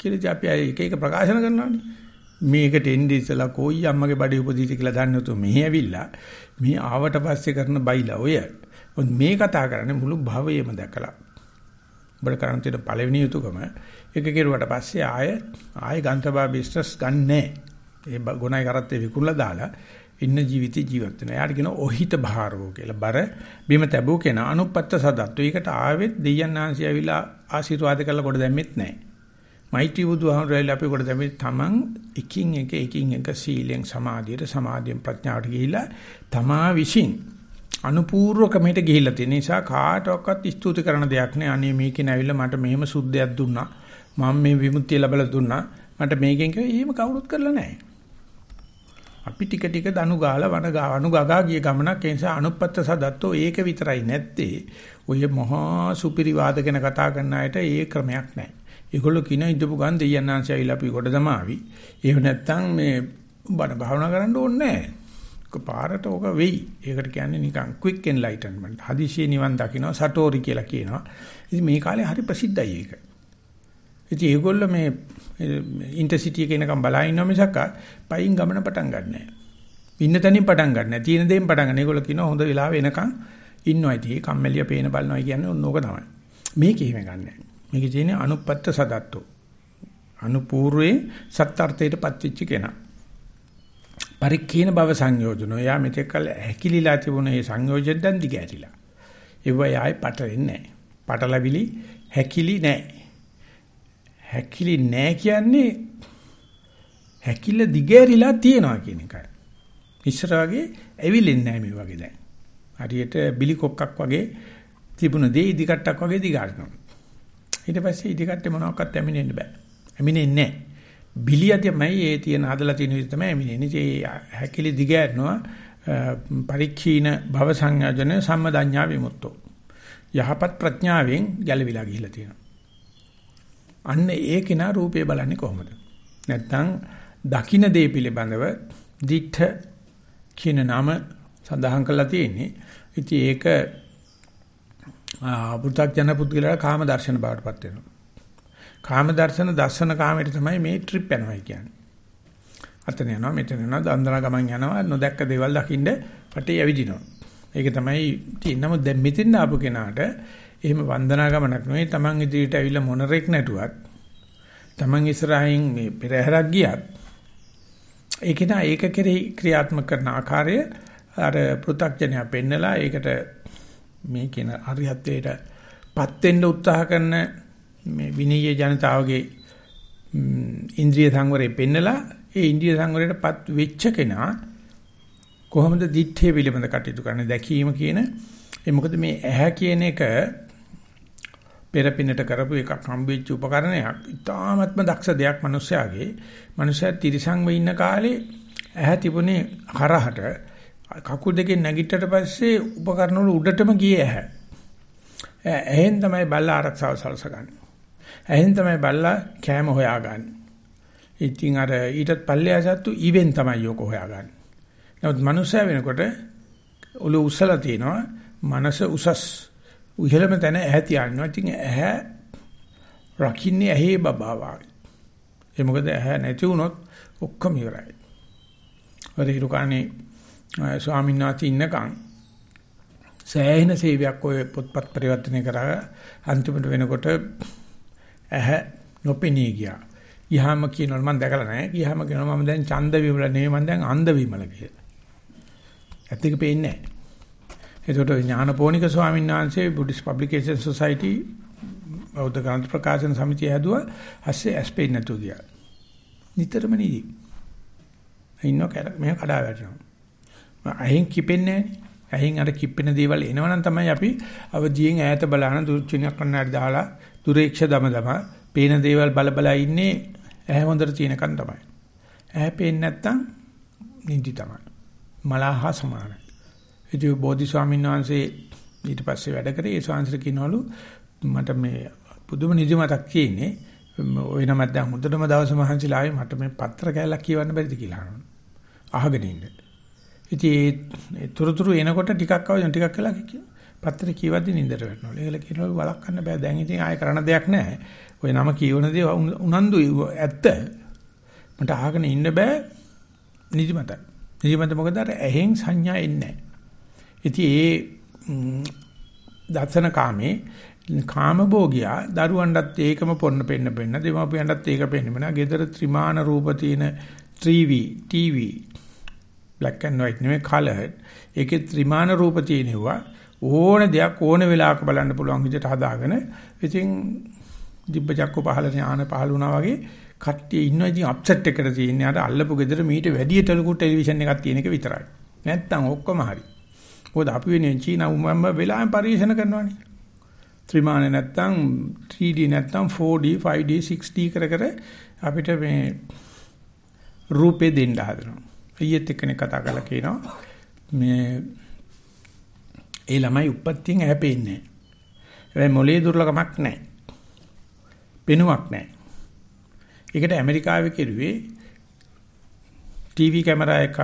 කියලා අපි එක එක ප්‍රකාශන කරනවානේ මේකට එන්නේ ඉස්සලා කොයි අම්මගේ බඩේ උපදීති කියලා දන්නේ නැතුව මෙහි ඇවිල්ලා මේ ආවට පස්සේ කරන බයිලා ඔය මේ කතා කරන්නේ මුළු භවයේම දැකලා ඔබට කරන් තියෙන පළවෙනි යුතුයකම එක කෙරුවට පස්සේ ආය ආය ගන්තබා බිස්නස් ගන්නෑ ඒ ගුණයි කරත්තේ විකුණලා දාලා ඉන්න ජීවිතේ ජීවත් වෙනවා. එයාට කියන ඔහිත භාරෝ කියලා. බර බිම තැබූ කෙනා අනුපත්ත සදත්තු. ඒකට ආවෙත් දෙයයන් ආංශය ඇවිලා ආශිර්වාද කරලා කොට දැම්මෙත් නැහැ. මෛත්‍රී බුදුහාමුදුරුවෝ අපි කොට දැම්මේ තමන් එකින් එක එකින් එක සීලෙන් සමාධියට සමාධියෙන් ප්‍රඥාවට ගිහිලා තමා විශ්ින් අනුපූර්ව ක්‍රමයට ගිහිල්ලා තියෙන නිසා කාටවත් ස්තුති කරන දෙයක් නෑ. අනේ මේකේ නැවිලා මට මෙහෙම සුද්ධයක් දුන්නා. මම මේ විමුක්තිය ලැබලා දුන්නා. මට මේකෙන් කිව්වා එහෙම කවුරුත් කරලා නැහැ. අපි ටික ටික දනු ගාලා වන ගානු ගගා ගිය ගමනක් ඒ නිසා අනුපත්ත සදත්තෝ ඒක විතරයි නැත්තේ ඔය මහා සුපිරි වාදගෙන කතා කරන අයට ඒ ක්‍රමයක් නැහැ. ඒගොල්ලෝ කින ඉදපු ගන් දෙයයන්ාංශය ඇවිල්ලා අපි කොට දමාවි. එහෙම නැත්තම් මේ බණ භාවනා කරන්න ඕනේ නැහැ. පාරට ඕක වෙයි. ඒකට කියන්නේ නිකන් quick enlightenment. හදිසියෙ නිවන් දකින්න සටෝරි කියලා කියනවා. ඉතින් මේ කාලේ හරි ප්‍රසිද්ධයි ඒක. ඉතින් ඒගොල්ලෝ මේ ඉන්ටර්සිටි එක එනකම් බලා ඉන්නවා මිසක් පයින් ගමන පටන් ගන්නෑ. ඉන්න තැනින් පටන් ගන්නෑ. තියෙන දේෙන් පටන් ගන්න. ඒගොල්ලෝ කියනවා හොඳ වෙලාව එනකම් ඉන්නවා. ඉතින් ඒ කම්මැලිය පේන බලනවා කියන්නේ ඕක තමයි. මේක එහෙම ගන්නෑ. මේකේ තියෙන්නේ අනුපත්ත සදත්තෝ. අනුපූර්වේ සත්‍යාර්ථයට පත්වෙච්ච කෙනා. පරික්කීන භව සංයෝජනෝ. යා මෙතෙක් කල හැකිලිලා තිබුණ මේ සංයෝජන දැන් දිගහැරිලා. ඒව යායි පටලෙන්නේ නැහැ. පටලවිලි හැකිලි නැහැ. හැකිලි නැහැ කියන්නේ හැකිල දිගෑරිලා තියනවා කියන එකයි. ඉස්සර වගේ ඇවිලෙන්නේ නැහැ මේ වගේ දැන්. හරියට බිලි කොක්කක් වගේ තිබුණ දේ ඉදිකට්ටක් වගේ දිගාරිනවා. ඊට පස්සේ ඉදිකට්ටේ මොනවාක්වත් ඇමිනෙන්න බෑ. ඇමිනෙන්නේ නැහැ. බිලියදමයි ඒ තියෙන හදලා තියෙන විදිහ තමයි ඇමිනෙන්නේ. ඒ හැකිලි දිගෑරනවා පරික්ෂීන භව සංයෝජන සම්මදඤ්ඤා විමුක්තෝ. යහපත් ප්‍රඥාවෙන් ගැලවිලා ගිහිලා තියෙනවා. අන්න ඒ කෙනා රූපේ බලන්නේ කොහොමද? නැත්තම් දකින්න දේ පිළිබඳව දිඨ කියන නම සඳහන් කරලා තියෙන්නේ. ඉතින් ඒක පු탁ජන පුද්ගලයා කාම දර්ශන බවටපත් වෙනවා. කාම දර්ශන දර්ශන කාමයට තමයි මේ ට්‍රිප් යනවා කියන්නේ. අතන යනවා මෙතන යනවා දන්දන ගමන් යනවා නොදැක්ක දේවල් දකින්න පටේ ඇවිදිනවා. ඒක තමයි තියෙනම දැන් මෙතෙන් ආපු කෙනාට එහෙම වන්දනා ගමනක් නෙවෙයි Taman ඉදිරියට ඇවිල්ලා මොනරෙක් නැටුවත් Taman ඉස්සරහින් මේ පෙරහැරක් ගියත් ඒක නා ඒක කෙරෙහි ක්‍රියාත්මක කරන ආකාරය අර පෘථග්ජනයා පෙන්නලා ඒකට මේ කියන අරිහත්ත්වයටපත් වෙන්න උත්සාහ කරන මේ විනීය ජනතාවගේ ඉන්ද්‍රිය සංවරය පෙන්නලා ඒ ඉන්ද්‍රිය සංවරයටපත් වෙච්ච කෙනා කොහොමද දිත්තේ පිළිබඳ කටයුතු කරන්නේ දැකීම කියන ඒ මොකද මේ ඇහැ කියන එක පෙරපිනට කරපු එකක් හම්බෙච්ච උපකරණයක්. ඉතාමත්ම දක්ෂ දෙයක් මිනිස්යාගේ. මිනිසයා තිරිසං වෙ ඉන්න කාලේ ඇහැ තිබුණේ හරහට කකුල් දෙකෙන් නැගිටට පස්සේ උපකරණ වල උඩටම ගියේ ඇහැ. ඇහෙන් තමයි බල්ලා ආරක්ෂාව සලසගන්නේ. ඇහෙන් තමයි බල්ලා කෑම හොයාගන්නේ. ඉතින් අර ඊටත් පල්ලෙහා සත්තු ඉවෙන් තමයි යෝක හොයාගන්නේ. නමුත් මනුස්සයා වෙනකොට ඔලුව උස්සලා තිනවා මනස උසස් ඉහළම තැන ඇහැ තියනවා. ඉතින් ඇහැ රකින්නේ ඇහි බබාවා. ඒ මොකද ඇහැ නැති වුණොත් ඔක්කොම ඉවරයි. වරිරුකානේ ස්වාමීන් වහන්සේ ඉන්නකම් සෑහෙන සේවයක් ඔය පොත්පත් පරිවර්තනය කරා අන්තිමට වෙනකොට ඇහැ නොපෙනී ගියා. ගියාම කියනවා මම දැකලා නැහැ. ගියාම කියනවා මම දැන් ඡන්ද විමල නෙවෙයි මම දැන් අන්ධ විමල කියලා. ඇත්තක පේන්නේ නැහැ. එතකොට ඥානපෝනික ස්වාමීන් වහන්සේ බුද්දිස් පබ්ලිකේෂන් සොසයිටි බෞද්ධ ග්‍රන්ථ ප්‍රකාශන සමිතිය හැදුවා. ඇස්සේ ඇස්පෙන් නැතු ගියා. නිතරම නිදි. ඉන්නෝ කර මෙහෙ කඩා වැටෙනවා. අහින් කිපෙන්නේ නැහැ. අහින් අර කිපෙන දේවල් එනවනම් තමයි අපි අවදියෙන් ඈත බලන දුර්චිනයක් කන්නට දාලා දුරේක්ෂ දම දම පේන දේවල් බල බල ඉන්නේ ඇහැ හොඳට තියෙනකන් තමයි. ඇහැ පේන්නේ නැත්තම් නිදි තමයි. මලහා සමානයි. ඉතින් බෝධි ස්වාමීන් වහන්සේ ඊට පස්සේ වැඩ කරේ ඒ ස්වාමීන් කියනවලු මට මේ පුදුම නිදිමතක් තියෙන්නේ ওই නමත් දැන් හොඳටම දවස් මහන්සිලා ආවේ මට මේ පත්‍ර කැලක් කියවන්න බැරිද කියලා අහනවා. අහගෙන ඉන්න. ඉතින් ඒ තුරුතුරු එනකොට ටිකක් අවුන ටිකක් කළා පත්‍ර කියවද්දි නින්දට වැටෙනවා. ඒකල කියනවා වළක්වන්න බෑ. දැන් ඉතින් ආයෙ කරන්න දෙයක් නැහැ. ওই නම කියවන දේ උනන්දු ඇත්ත. මට අහගෙන ඉන්න බෑ නිදිමතයි. නිදිමත මොකද අර ඇහෙන් සංඥා එන්නේ නැහැ. ඉතින් ඒ දසන කාමේ කාමභෝගියා දරුවන්ටත් ඒකම පොන්න පෙන්න පෙන්න දෙමාපියන්ටත් ඒක පෙන්න වෙනවා. gedara ත්‍රිමාන රූප තියෙන 3V TV black and white නෙමෙයි colored. ඒකේ ත්‍රිමාන රූප තියෙනවා. ඕන දෙයක් ඕන වෙලාවක බලන්න පුළුවන් විදිහට හදාගෙන ඉතින් දිබ්බ චක්ක පහල ඥාන පහල වුණා වගේ කට්ටිය ඉන්නවා ඉතින් අප්සෙට් එකකට තියෙන්නේ අර අල්ලපු ගෙදර මීට වැඩි ටෙලිකු ටෙලිවිෂන් එකක් තියෙන එක විතරයි. නැත්තම් ඔක්කොම හරි. මොකද අපි වෙනේ චීන උඹම වෙලාවෙන් පරිශන කරනවානේ. ත්‍රිමාන නැත්තම් 3D නැත්තම් 4D 5D 6D කර කර අපිට මේ රූපේ දෙන්න හදනවා. ඊයේත් එක්කනේ කතා කරලා කියනවා මේ ඒ ළමයි උප්පත්තියෙන් හැපෙන්නේ නැහැ. හැබැයි මොලේ දුර්ලභමක් නැහැ. පෙනුමක් නැහැ. ඒකට ඇමරිකාවේ කෙරුවේ ටීවී කැමරා එකක්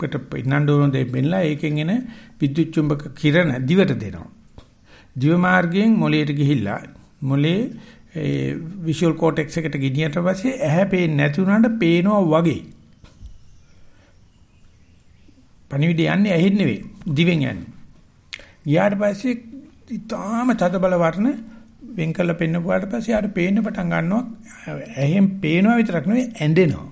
කට පෙන්නන්න ඕන දෙයක් බෙන්ලා ඒකෙන් එන විද්‍යුත් චුම්බක කිරණ දිවට දෙනවා. දිව මාර්ගයෙන් මොළයට ගිහිල්ලා මොළේ ඒ විෂුවල් කෝටෙක්ස් එකට ගෙනියට පස්සේ ඇහැ පේන්නේ නැති වුණාට පේනවා වගේ. පණිවිඩ යන්නේ ඇහෙන් නෙවෙයි දිවෙන් යන්නේ. ගියාට පස්සේ ඊටාම තද බල වර්ණ වෙන් කළ පෙන්නපුවාට පස්සේ ආට පේන්න පටන් ගන්නවා ඇහෙන් පේනවා විතරක් නෙවෙයි ඇඬෙනවා.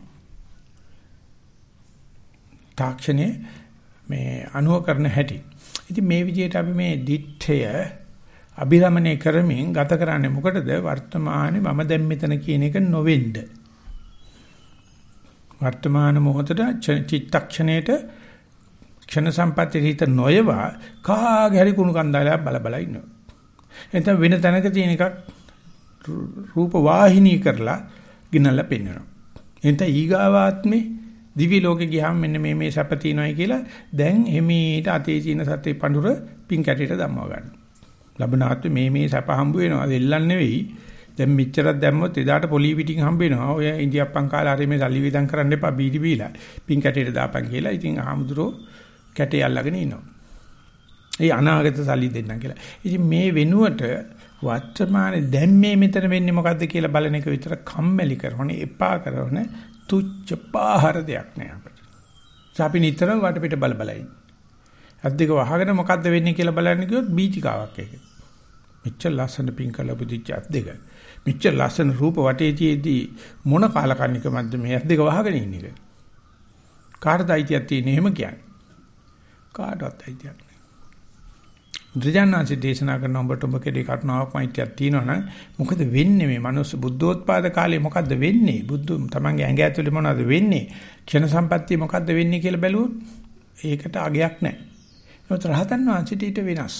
තාක්ෂණයේ මේ අනුව කරන හැටි. ඉතින් මේ විදිහට අපි මේ දිත්තය අභිරමණය කරමින් ගත කරන්නේ මොකටද වර්තමානයේ මම දැන් මෙතන කියන එක නොවෙන්න. වර්තමාන මොහොතට චිත්තක්ෂණයට ක්ෂණ සම්පත්‍ය හිත නොයවා කාගේ හරි කුණු කන්දාලයක් බල බල ඉන්නවා. එතන වෙන තැනක තියෙන එකක් රූප වාහිනී කරලා ගිනලා පෙන්වනවා. එතන ඊගාවාත්මේ දිවි ලෝකෙ ගියාම මෙන්න මේ මේ සැප තියෙනවායි කියලා දැන් එමීට අතේ තියෙන සතේ පඳුර පින් කැටේට දැම්මව ගන්න. ලබනාත් මේ මේ සැප හම්බ වෙනවා. දෙල්ලන් නෙවෙයි. දැන් මෙච්චරක් දැම්මොත් එදාට පොලි පිටින් හම්බ වෙනවා. ඔය ඉන්දියාප්පන් කාලා හරි මේ සල්ලි විදන් කරන්න එපා බීඩි බීලා. පින් කැටේට දාපන් කියලා. ඉතින් ආමුදුරෝ කැටේ අල්ලගෙන ඉනවා. ඒ අනාගත සල්ලි දෙන්නම් කියලා. ඉතින් මේ වෙනුවට වර්තමානයේ දැන් මේ මෙතන වෙන්නේ මොකද්ද කියලා බලන එක විතර කම්මැලි කරන එපා කරන තුච්ච පාහර දෙයක් නෑ අපිට. අපි නිතරම වටපිට බල බල ඇස් දෙක වහගෙන මොකද්ද වෙන්නේ කියලා බලන්න කිව්වොත් බීචිකාවක් ඒක. මෙච්චර ලස්සන පිං කළ බුදිච්ච ඇස් දෙක. මෙච්චර ලස්සන රූප වටේතියේදී මොන කාලකන්නිකමක්ද මේ ඇස් දෙක වහගෙන ඉන්න එක. කාටද අයිතියක් තියෙන්නේ එහෙම කියන්නේ. කාටවත් අයිතියක් නැහැ. බුදුජානනාංශ දේශනා කරන ඔබට ඔබ කෙරේ කරුණාවක් මෛත්‍රියක් තියෙනවනම් මොකද වෙන්නේ මේ මනුස්ස බුද්ධෝත්පාද කාලේ මොකද්ද වෙන්නේ? බුදු තමන්ගේ ඇඟ ඇතුලේ මොනවද වෙන්නේ? ක්ෂණ සම්පත්තිය මොකද්ද වෙන්නේ කියලා බැලුවොත් ඒකට අගයක් නැහැ. ඒත් රහතන් වහන්සේට ඊට වෙනස්.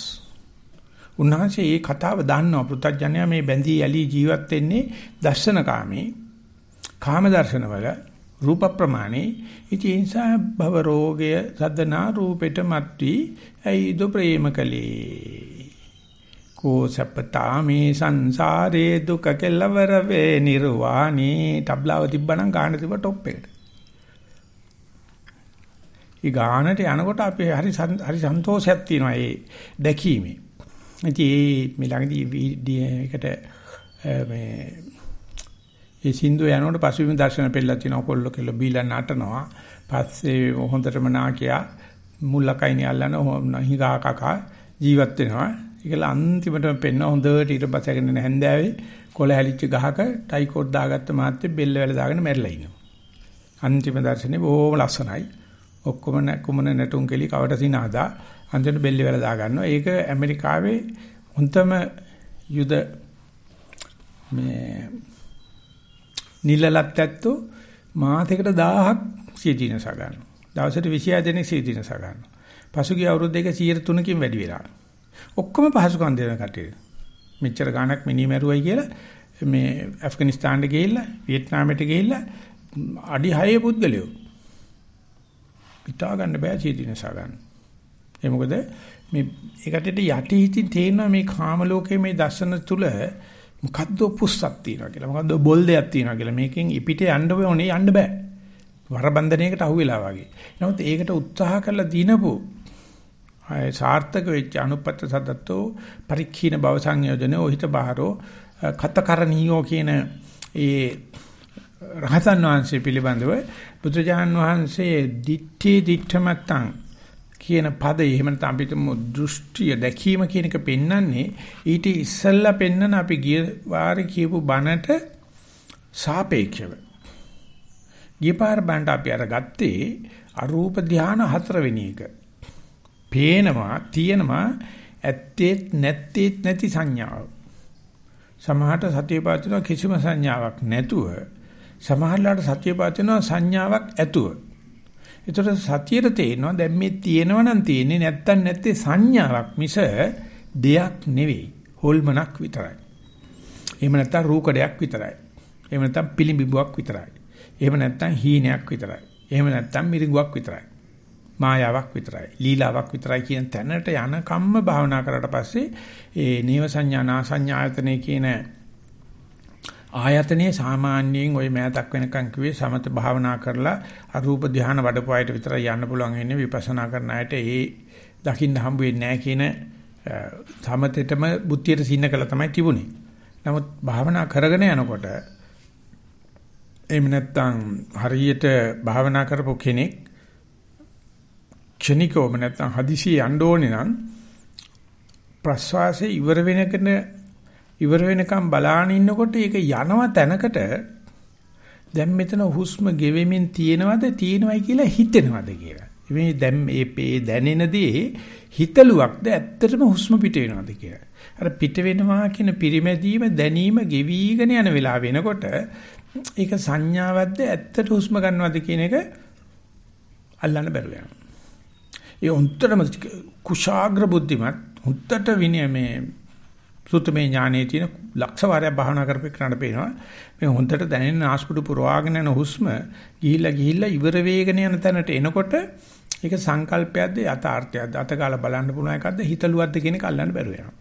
උන්වහන්සේ මේ කතාව දන්නවා පෘථග්ජනයා මේ බැඳී යලි ජීවත් වෙන්නේ දර්ශනකාමී කාම දර්ශනවල රූප ප්‍රමාණේ ඉතින් ඒ නිසා භව රෝගය සද්දනා රූපෙට මත්වි ඇයිද ප්‍රේමකලේ කෝසප්පතා මේ සංසාරේ දුක කෙලවර වේ නිර්වාණී ටබ්ලාව තිබ්බනම් ගාන තිබ්බ টොප් එකට. ඊ ගානට යනකොට අපි හරි හරි සන්තෝෂයක් තියෙනවා ඒ දැකීමේ. ඉතින් මේ ළඟදී එකට මේ ඒ සින්දු යනකොට පසුබිම් දර්ශන පෙළලා තියෙනවා කොල්ල කෙල්ල බීලා නටනවා. පස්සේ හොඳටම නාකියා මුල්ලකයිනේ අල්ලන හිඟා කකා ජීවත් වෙනවා. ඒකල අන්තිමටම පෙන්න හොඳට ඊට පස්සේගෙන හැන්දෑවේ කොළ හැලිච්ච ගහක ටයිකෝඩ් දාගත්ත මාත්‍යේ බෙල්ල වැල දාගෙන මැරිලා ඉන්නවා. අන්තිම දර්ශනේ බොහොම ලස්සනයි. ඔක්කොම කුමන නැටුම් කෙලි කවට සිනාදා අන්තිමට බෙල්ල වැල දා ගන්නවා. ඒක ඇමරිකාවේ හොඳම යුද මේ නිලලත් ඇත්තෝ මාසයකට 1000ක් සියදිනස ගන්නවා. දවසට 26 දෙනෙක් සියදිනස ගන්නවා. පසුගිය අවුරුදු දෙක 103කින් වැඩි වෙලා. ඔක්කොම පහසුකම් දෙන කටේ. මෙච්චර ගාණක් මිනි මරුවයි කියලා මේ ඇෆ්ගනිස්තානට ගිහිල්ලා වියට්නාමයට ගිහිල්ලා අඩි 6 පුද්ගලයෝ පිටා ගන්න බෑ සියදිනස ගන්න. ඒ මොකද මේ ඒකට යටි හිතින් තේරෙනවා මේ කාම ලෝකයේ මේ දර්ශන තුල මොකද්ද පුස්සක් තියෙනවා කියලා. මොකද්ද බොල් දෙයක් තියෙනවා කියලා. මේකෙන් ඉපිට යන්න ඕනේ යන්න බෑ. වරබන්ධනයකට අහු වෙලා වගේ. නමුත් ඒකට උත්සාහ කරලා දිනපු අය සාර්ථක වෙච්ච අනුපත්ත සදත්තෝ පරික්ඛීන භව සංයෝජන ඔහිත බාරෝ කතකරණීයෝ කියන ඒ රහතන් වහන්සේ පිළිබඳව බුදුජාන් වහන්සේ දිත්තේ දිත්තමත්තං කියන පදේ එහෙම නැත්නම් අපිට දෘෂ්ටිය දැකීම කියන එක පෙන්වන්නේ ඊට ඉස්සෙල්ලා පෙන්වන අපි ගිය වාරේ කියපු බණට සාපේක්ෂව. ගියපාර බණට අපි අර ගත්තේ අරූප ධාන හතරවෙනි එක. පේනවා, තියෙනවා, ඇත්තේත් නැත්තේත් නැති සංඥාව. සමහරට සතිය පාතිනවා කිසිම සංඥාවක් නැතුව සමහරලාට සතිය පාතිනවා සංඥාවක් ඇතුව ඒතර සතියට තේරෙනවා දැන් මේ තියෙනවා නම් තියෙන්නේ නැත්තම් නැත්තේ සංඥාවක් මිස දෙයක් නෙවෙයි. හොල්මනක් විතරයි. එහෙම නැත්තම් රූකඩයක් විතරයි. එහෙම නැත්තම් පිළිඹුවක් විතරයි. එහෙම නැත්තම් හීනයක් විතරයි. එහෙම නැත්තම් මිරිඟුවක් විතරයි. මායාවක් විතරයි. ලීලාවක් විතරයි කියන තැනට යන කම්ම භාවනා කරලා පස්සේ ඒ නේව සංඥා නා සංඥායතනේ කියන ආයතනයේ සාමාන්‍යයෙන් ওই මෑතක් වෙනකන් කිව්වේ සමත භාවනා කරලා අරූප ධානය වඩපු අයට විතරයි යන්න පුළුවන් වෙන්නේ විපස්සනා කරන අයට ඒ දකින්න හම්බ වෙන්නේ නැහැ කියන සමතෙටම බුද්ධියට සින්න කළා තමයි තිබුණේ. නමුත් භාවනා කරගෙන යනකොට එහෙම නැත්නම් හරියට භාවනා කරපු කෙනෙක් ක්ෂණිකවම නැත්නම් හදිසියෙ යන්න ඕනේ නම් ප්‍රස්වාසයේ ඉවර වෙනකන ඉවර වෙනකම් බලාන ඉන්නකොට ඒක යනව තැනකට දැන් මෙතන හුස්ම ගෙවෙමින් තියෙනවද තියෙනවයි කියලා හිතෙනවද කියලා. මේ දැන් මේ දැනෙනදී හිතලුවක්ද ඇත්තටම හුස්ම පිට වෙනවද කියලා. අර පිට වෙනවා කියන පිරිමැදීම දැනීම ගෙවිගෙන යන වෙලාව වෙනකොට ඒක සංඥාවක්ද ඇත්තට හුස්ම ගන්නවද කියන එක අල්ලන්න බැරුව යනවා. ඒ උන්තරම කුශාග්‍ර බුද්ධිමත් උත්තර විනය මේ සුත්තමේ ඥානයේ තියෙන ලක්ෂ වාරයක් භාවනා කරපෙන්නට පේනවා මේ හොඳට දැනෙන ආස්පුඩු පුරවාගෙන යන හුස්ම ගිහිල්ලා ගිහිල්ලා ඉවර වේගන යන තැනට එනකොට ඒක සංකල්පයක්ද යථාර්ථයක්ද අතකාලා බලන්න පුළුවන් එකක්ද හිතලුවක්ද කියන එක අල්ලන්න බැරුව යනවා.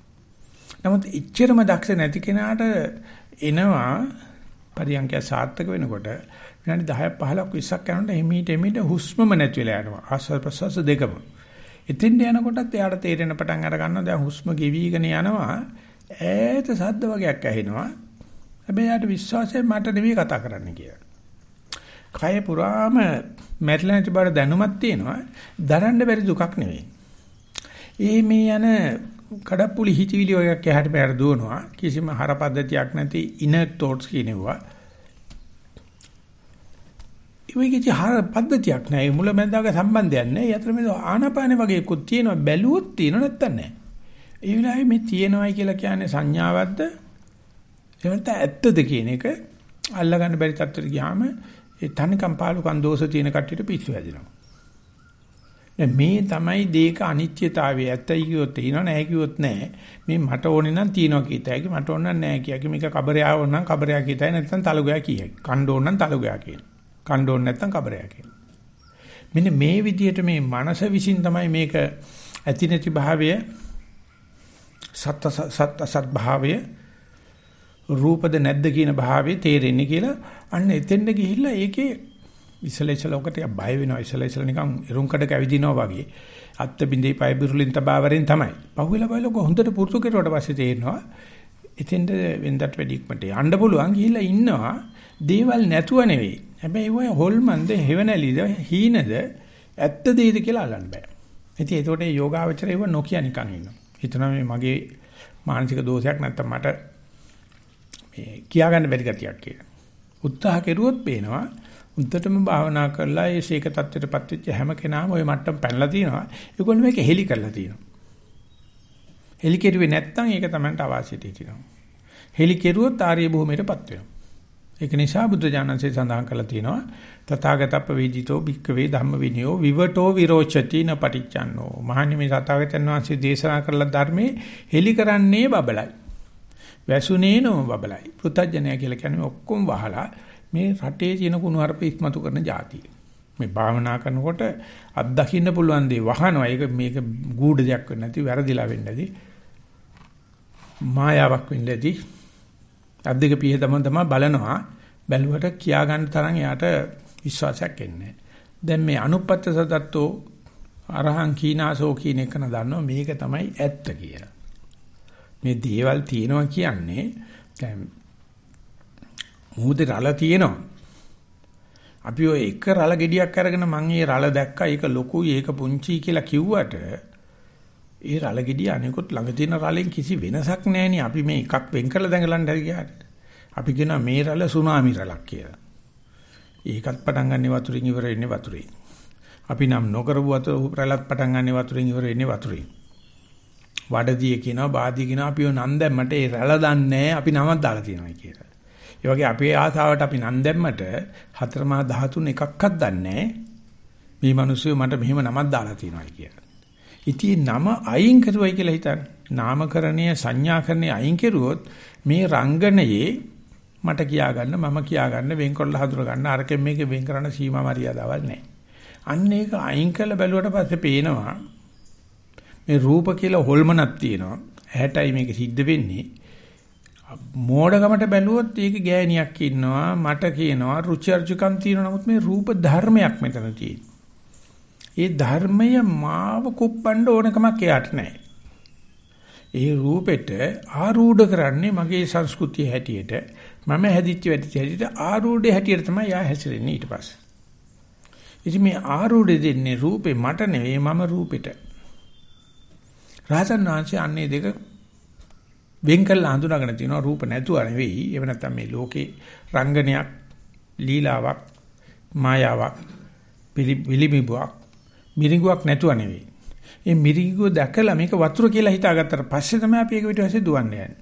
නමුත් ඉච්චරම දක්ෂ නැති කෙනාට එනවා පරියන්කය සාර්ථක වෙනකොට විනාඩි 10ක් 15ක් 20ක් යනකොට එමීට එමීට හුස්මම නැති වෙලා යනවා. ආස්වාද ප්‍රසවාස දෙකම. එතෙන්ට යනකොටත් එයාට තේරෙන පටන් අර ගන්නවා දැන් හුස්ම ගෙවිගෙන යනවා ඈත සද්ද වගේක් ඇහෙනවා. හැබැයි යාට විශ්වාසයෙන් මට නෙවෙයි කතා කරන්න කියලා. කය පුරාම මැරිලා නැති බව දැනුමක් තියෙනවා. දරන්න බැරි දුකක් නෙවෙයි. ඒ මේ යන කඩප්පුලි හිතවිලි වගේක් එහාට පැහැර දුවනවා. කිසිම හර පද්ධතියක් නැති inner thoughts කියනවා. ඒකේ හර පද්ධතියක් නැහැ. මුල මැදාක සම්බන්ධයක් නැහැ. යතර මේ ආනාපාන වගේකුත් තියෙනවා. බැලුවොත් තියෙනව නැත්තම් නැහැ. ඒ වෙලාවේ මේ තියෙනවයි කියලා කියන්නේ සංඥාවක්ද? එහෙම ඇත්තද කියන එක අල්ලගන්න බැරි තත්ත්වයට ගියාම ඒ තනිකම් පාලුකම් දෝෂ තියෙන කට්ටියට පිස්සු හැදෙනවා. මේ තමයි දේක අනිත්‍යතාවය ඇත්තයි කිව්වොත් තියෙනව නැහැ කිව්වොත් නැහැ. මේ මට ඕනේ නම් තියෙනවා කීතයි මට ඕන නම් නැහැ කියකි මේක කබරයා ඕන නම් කබරයා කීතයි නැත්නම් තලගයා කියයි. කණ්ඩ ඕන නම් තලගයා කියන. කණ්ඩ ඕන නැත්නම් කබරයා කියන. මෙන්න මේ විදිහට මේ මනස විසින් තමයි මේක ඇති නැති භාවය සත් සත් සත් භාවය රූපද නැද්ද කියන භාවය තේරෙන්නේ කියලා අන්න එතෙන්ද ගිහිල්ලා ඒකේ ඉසල ඉසල ඔකට බය වෙනවා. ඉසල ඉසල නිකන් එරුම් කඩක ඇවිදිනවා වගේ. අත්ත බින්දේ පය බිරුලින් තබාවරෙන් තමයි. පහුවෙලා බලලා හොඳට පුරුදු කෙරුවට පස්සේ තේරෙනවා එතෙන්ද වෙනදට වැඩි ඉක්මනට යන්න පුළුවන් ගිහිල්ලා ඉන්නවා. දේවල් නැතුව නෙවෙයි. හැබැයි ඔය හොල්මන්ද හෙවණලිද හීනද ඇත්ත දෙයද කියලා අල්ලන්න බෑ. ඉතින් ඒකට යෝගාවචරය ඒව නොකිය නිකන් ඉන්නවා. හිතනවා මේ මගේ මානසික දෝෂයක් නැත්තම් මට මේ කියාගන්න බැරි ගතියක් කියලා. උත්සාහ කෙරුවොත් පේනවා උන්ටටම භාවනා කරලා ඒ ශේක தත්ත්වයටපත් වෙච්ච හැම කෙනාම ওই මට්ටම් පැනලා තියෙනවා. ඒගොල්ලෝ මේක හෙලි කරලා තියෙනවා. හෙලි කෙරුවේ නැත්තම් ඒක තමයි අවාසියට හිටිනවා. හෙලි කෙරුවොත් ආර්ය භූමියටපත් වෙනවා. ඒක නිසා බුද්ධ ඥානසේ සඳහන් කරලා තියෙනවා තථාගතප්ප වේදිතෝ භික්කවේ ධම්ම විනයෝ විවටෝ විරෝචති න පටිච්චන්නෝ. මහන්නේ මේ තථාගතයන් වහන්සේ දේශනා කරලා ධර්මයේ හෙලි කරන්නේ බබලයි. වැසුනේ නෝ බබලයි. පෘථජ්ජනය කියලා කියන්නේ ඔක්කොම වහලා මේ රටේ තියෙන කුණු හarp ඉස්මතු කරන જાතිය. මේ භාවනා කරනකොට අත්දකින්න පුළුවන් දේ වහනවා. ඒක මේක ගූඪ දෙයක් වෙන්නේ නැති වැරදිලා වෙන්නේ නැති. මායාවක් වෙන්නේ නැති. අද්දක පිය තම තම බලනවා. බැලුවට කියා ගන්න තරම් එයාට විශ්වාසයක් එන්නේ දැන් මේ අනුපත්ත සදත්තෝ අරහං කීනාසෝ කියන එක නදන්නවා මේක තමයි ඇත්ත කියලා. මේ දේවල් තියෙනවා කියන්නේ දැන් මුහුදේ රළ තියෙනවා. අපි ඔය එක රළ ගෙඩියක් අරගෙන මං ඒ රළ දැක්කා ඒක ලොකුයි ඒක පුංචි කියලා කිව්වට ඒ රළ ගෙඩිය අනිකුත් ළඟ තියෙන රළෙන් කිසි වෙනසක් නැහෙනේ. අපි මේ එකක් වෙන් කරලා දැඟලන්න හරි ගියාට. අපි කියනවා මේ රළ සුනාමි රළක් කියලා. ඒකත් පටන් ගන්න වතුරින් ඉවර වෙන්නේ වතුරින්. අපි නම් නොකරපු වතුර රළත් පටන් ගන්න වතුරින් ඉවර වෙන්නේ වතුරින්. වඩදිය කියනවා බාදිය කියනවා අපි නම් දැම්මට ඒ රළ දන්නේ අපි නමක් දාලා තියෙනවා කියලා. ඒ වගේ අපේ ආසාවට අපි නම් දැම්මට හතරමා ධාතුන් එකක්වත් දන්නේ මේ මිනිස්සු මට මෙහෙම නමක් දාලා තියෙනවා කියලා. ඉතින් නම අයින් කරුවයි කියලා හිතන්න. නාමකරණය සංඥාකරණය අයින් කරුවොත් මේ රංගනයේ මට කියා ගන්න මම කියා ගන්න වෙන්කොල්ල හඳුර ගන්න අරකෙන් මේක වෙන් කරන්න සීමා මරියාදාවක් නැහැ. අන්න ඒක අයින් කළ බැලුවට පස්සේ පේනවා මේ රූප කියලා හොල්මනක් තියෙනවා. ඇහැටයි මේක සිද්ධ වෙන්නේ. මෝඩකමට බැලුවොත් ඒක ගෑණියක් ඉන්නවා මට කියනවා රුචි අරුචිකම් තියෙනවා නමුත් මේ රූප ධර්මයක් මෙතන ඒ ධර්මය මාව කුප්පන්න ඕනකමක් එයාට නැහැ. ඒ රූපෙට ආරූඪ කරන්නේ මගේ සංස්කෘතිය හැටියට මම හැදිච්ච වැඩිච්ච හැටියට ආරූඪ හැටියට තමයි යා හැසිරෙන්නේ ඊට පස්සේ. ඉතින් මේ ආරූඪ දෙන්නේ රූපේ මට නෙවෙයි මම රූපෙට. රාජන් වහන්සේ අන්නේ දෙක වෙන් කළා හඳුනාගෙන තියෙනවා රූප නැතුව නෙවෙයි. ඒව නැත්තම් මේ ලෝකේ රංගනයක්, ලීලාවක්, මායාවක්, පිළිබිඹුවක්, මිරිඟුවක් නැතුව නෙවෙයි. මේ මිරිඟුව දැකලා මේක වතුර කියලා හිතාගත්තට පස්සේ තමයි අපි ඒක පිටවසේ දුවන්නේ යන්නේ.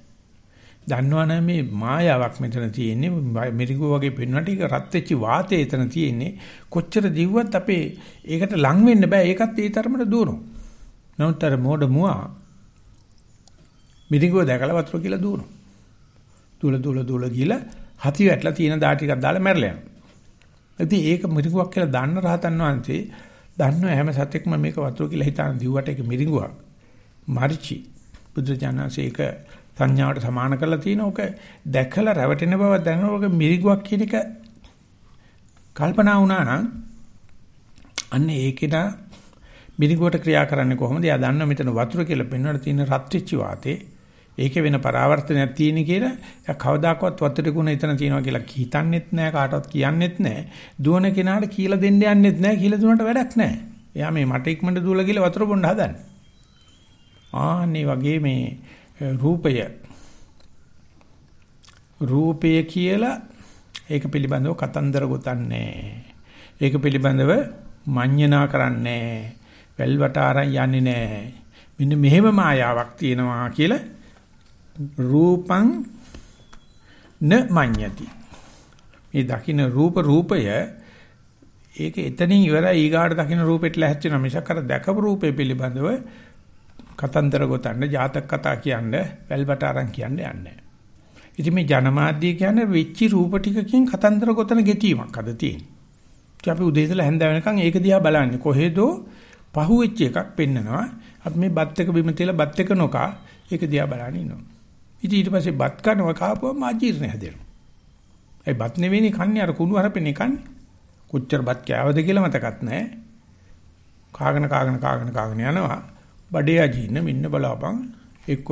දන්නවනේ මේ මායාවක් මෙතන තියෙන්නේ මිරිඟුව වගේ පෙන්වන්නට ඒක රත් වෙච්ච වාතය එතන තියෙන්නේ කොච්චර දිව්වත් අපේ ඒකට ලං වෙන්න බෑ ඒකත් ඒ තරමට දුවනවා නමුත් අර මෝඩ මුවා මිරිඟුව දැකලා වතුර කියලා දුවනවා. දුල දුල දුල ගිහලා හති වැටලා තියෙන දා ටිකක් දාලා මැරලා යනවා. ඉතින් ඒක මිරිඟුවක් කියලා දන්න රහතන් වහන්සේ දන්න හැම සතෙක්ම මේක වතුර කියලා හිතාන දිව්වට ඒක මිරිඟුවක්. මරිචි බුදුජානසී ඒක සංඥාවට සමාන කරලා තියෙන ඕක දැකලා රැවටෙන බව දැනනකොට මිරිඟුවක් කියන එක කල්පනා වුණා නම් අන්න ඒකේට මිරිඟුවට ක්‍රියා කරන්නේ කොහොමද? එයා දන්න මෙතන වතුර කියලා පෙන්වන්න තියෙන රත් වෙච්ච වාතේ ඒකේ වෙන පරාවර්තනයක් තියෙන කියලා එයා කවදාකවත් වතුරේ ගුණ එතන තියෙනවා කියලා හිතන්නෙත් නැහැ කාටවත් කියන්නෙත් නැහැ. දුවන කෙනාට කියලා දෙන්න යන්නෙත් නැහැ කියලා දුන්නට වැඩක් නැහැ. එයා මේ මට ඉක්මනට දුවලා ගිහලා වතුර බොන්න හදන්නේ. ආන්නේ වගේ මේ රූපය රූපය කියලා ඒක පිළිබඳව කතන්දර ගොතන්නේ. ඒක පිළිබඳව මඤ්ඤණා කරන්නේ. වැල්වට අරන් යන්නේ නැහැ. මෙන්න මෙහෙම මායාවක් තියෙනවා කියලා රූපං න මඤ්ඤති. මේ දකින්න රූප රූපය ඒක එතනින් ඉවරයි ඊගාට දකින්න රූපෙට ලැහැත් වෙනවා මිසක් අර දැකපු රූපේ පිළිබඳව කතන්දර ගොතන්න ජාතක කතා කියන්න වැල්බට අරන් කියන්න යන්නේ. ඉතින් මේ ජනමාධ්‍ය කියන්නේ වෙච්චි රූප ටිකකින් කතන්දර ගොතන ගෙතීමක් අද තියෙන්නේ. ඉතින් අපි උදේ ඉඳලා හැන්ද වෙනකන් ඒක දිහා බලන්නේ කොහෙදෝ පහුවෙච්ච එකක් පෙන්නනවා. අපි මේ බත් එක බිම තියලා බත් එක නොකා ඒක දිහා බලන ඉන්නවා. ඉතින් ඊට පස්සේ බත් කනවා කාපුවම අජීර්ණ හැදෙනවා. ඒ බත් නෙවෙයිනේ කන්නේ අර කුණු හරපෙන්නේ කන්නේ. කොච්චර බත් කෑවද කියලා මතකත් නැහැ. කාගෙන කාගෙන කාගෙන කාගෙන යනවා. බඩේ අජීර්ණ මෙන්න බලාපන්. එක්ක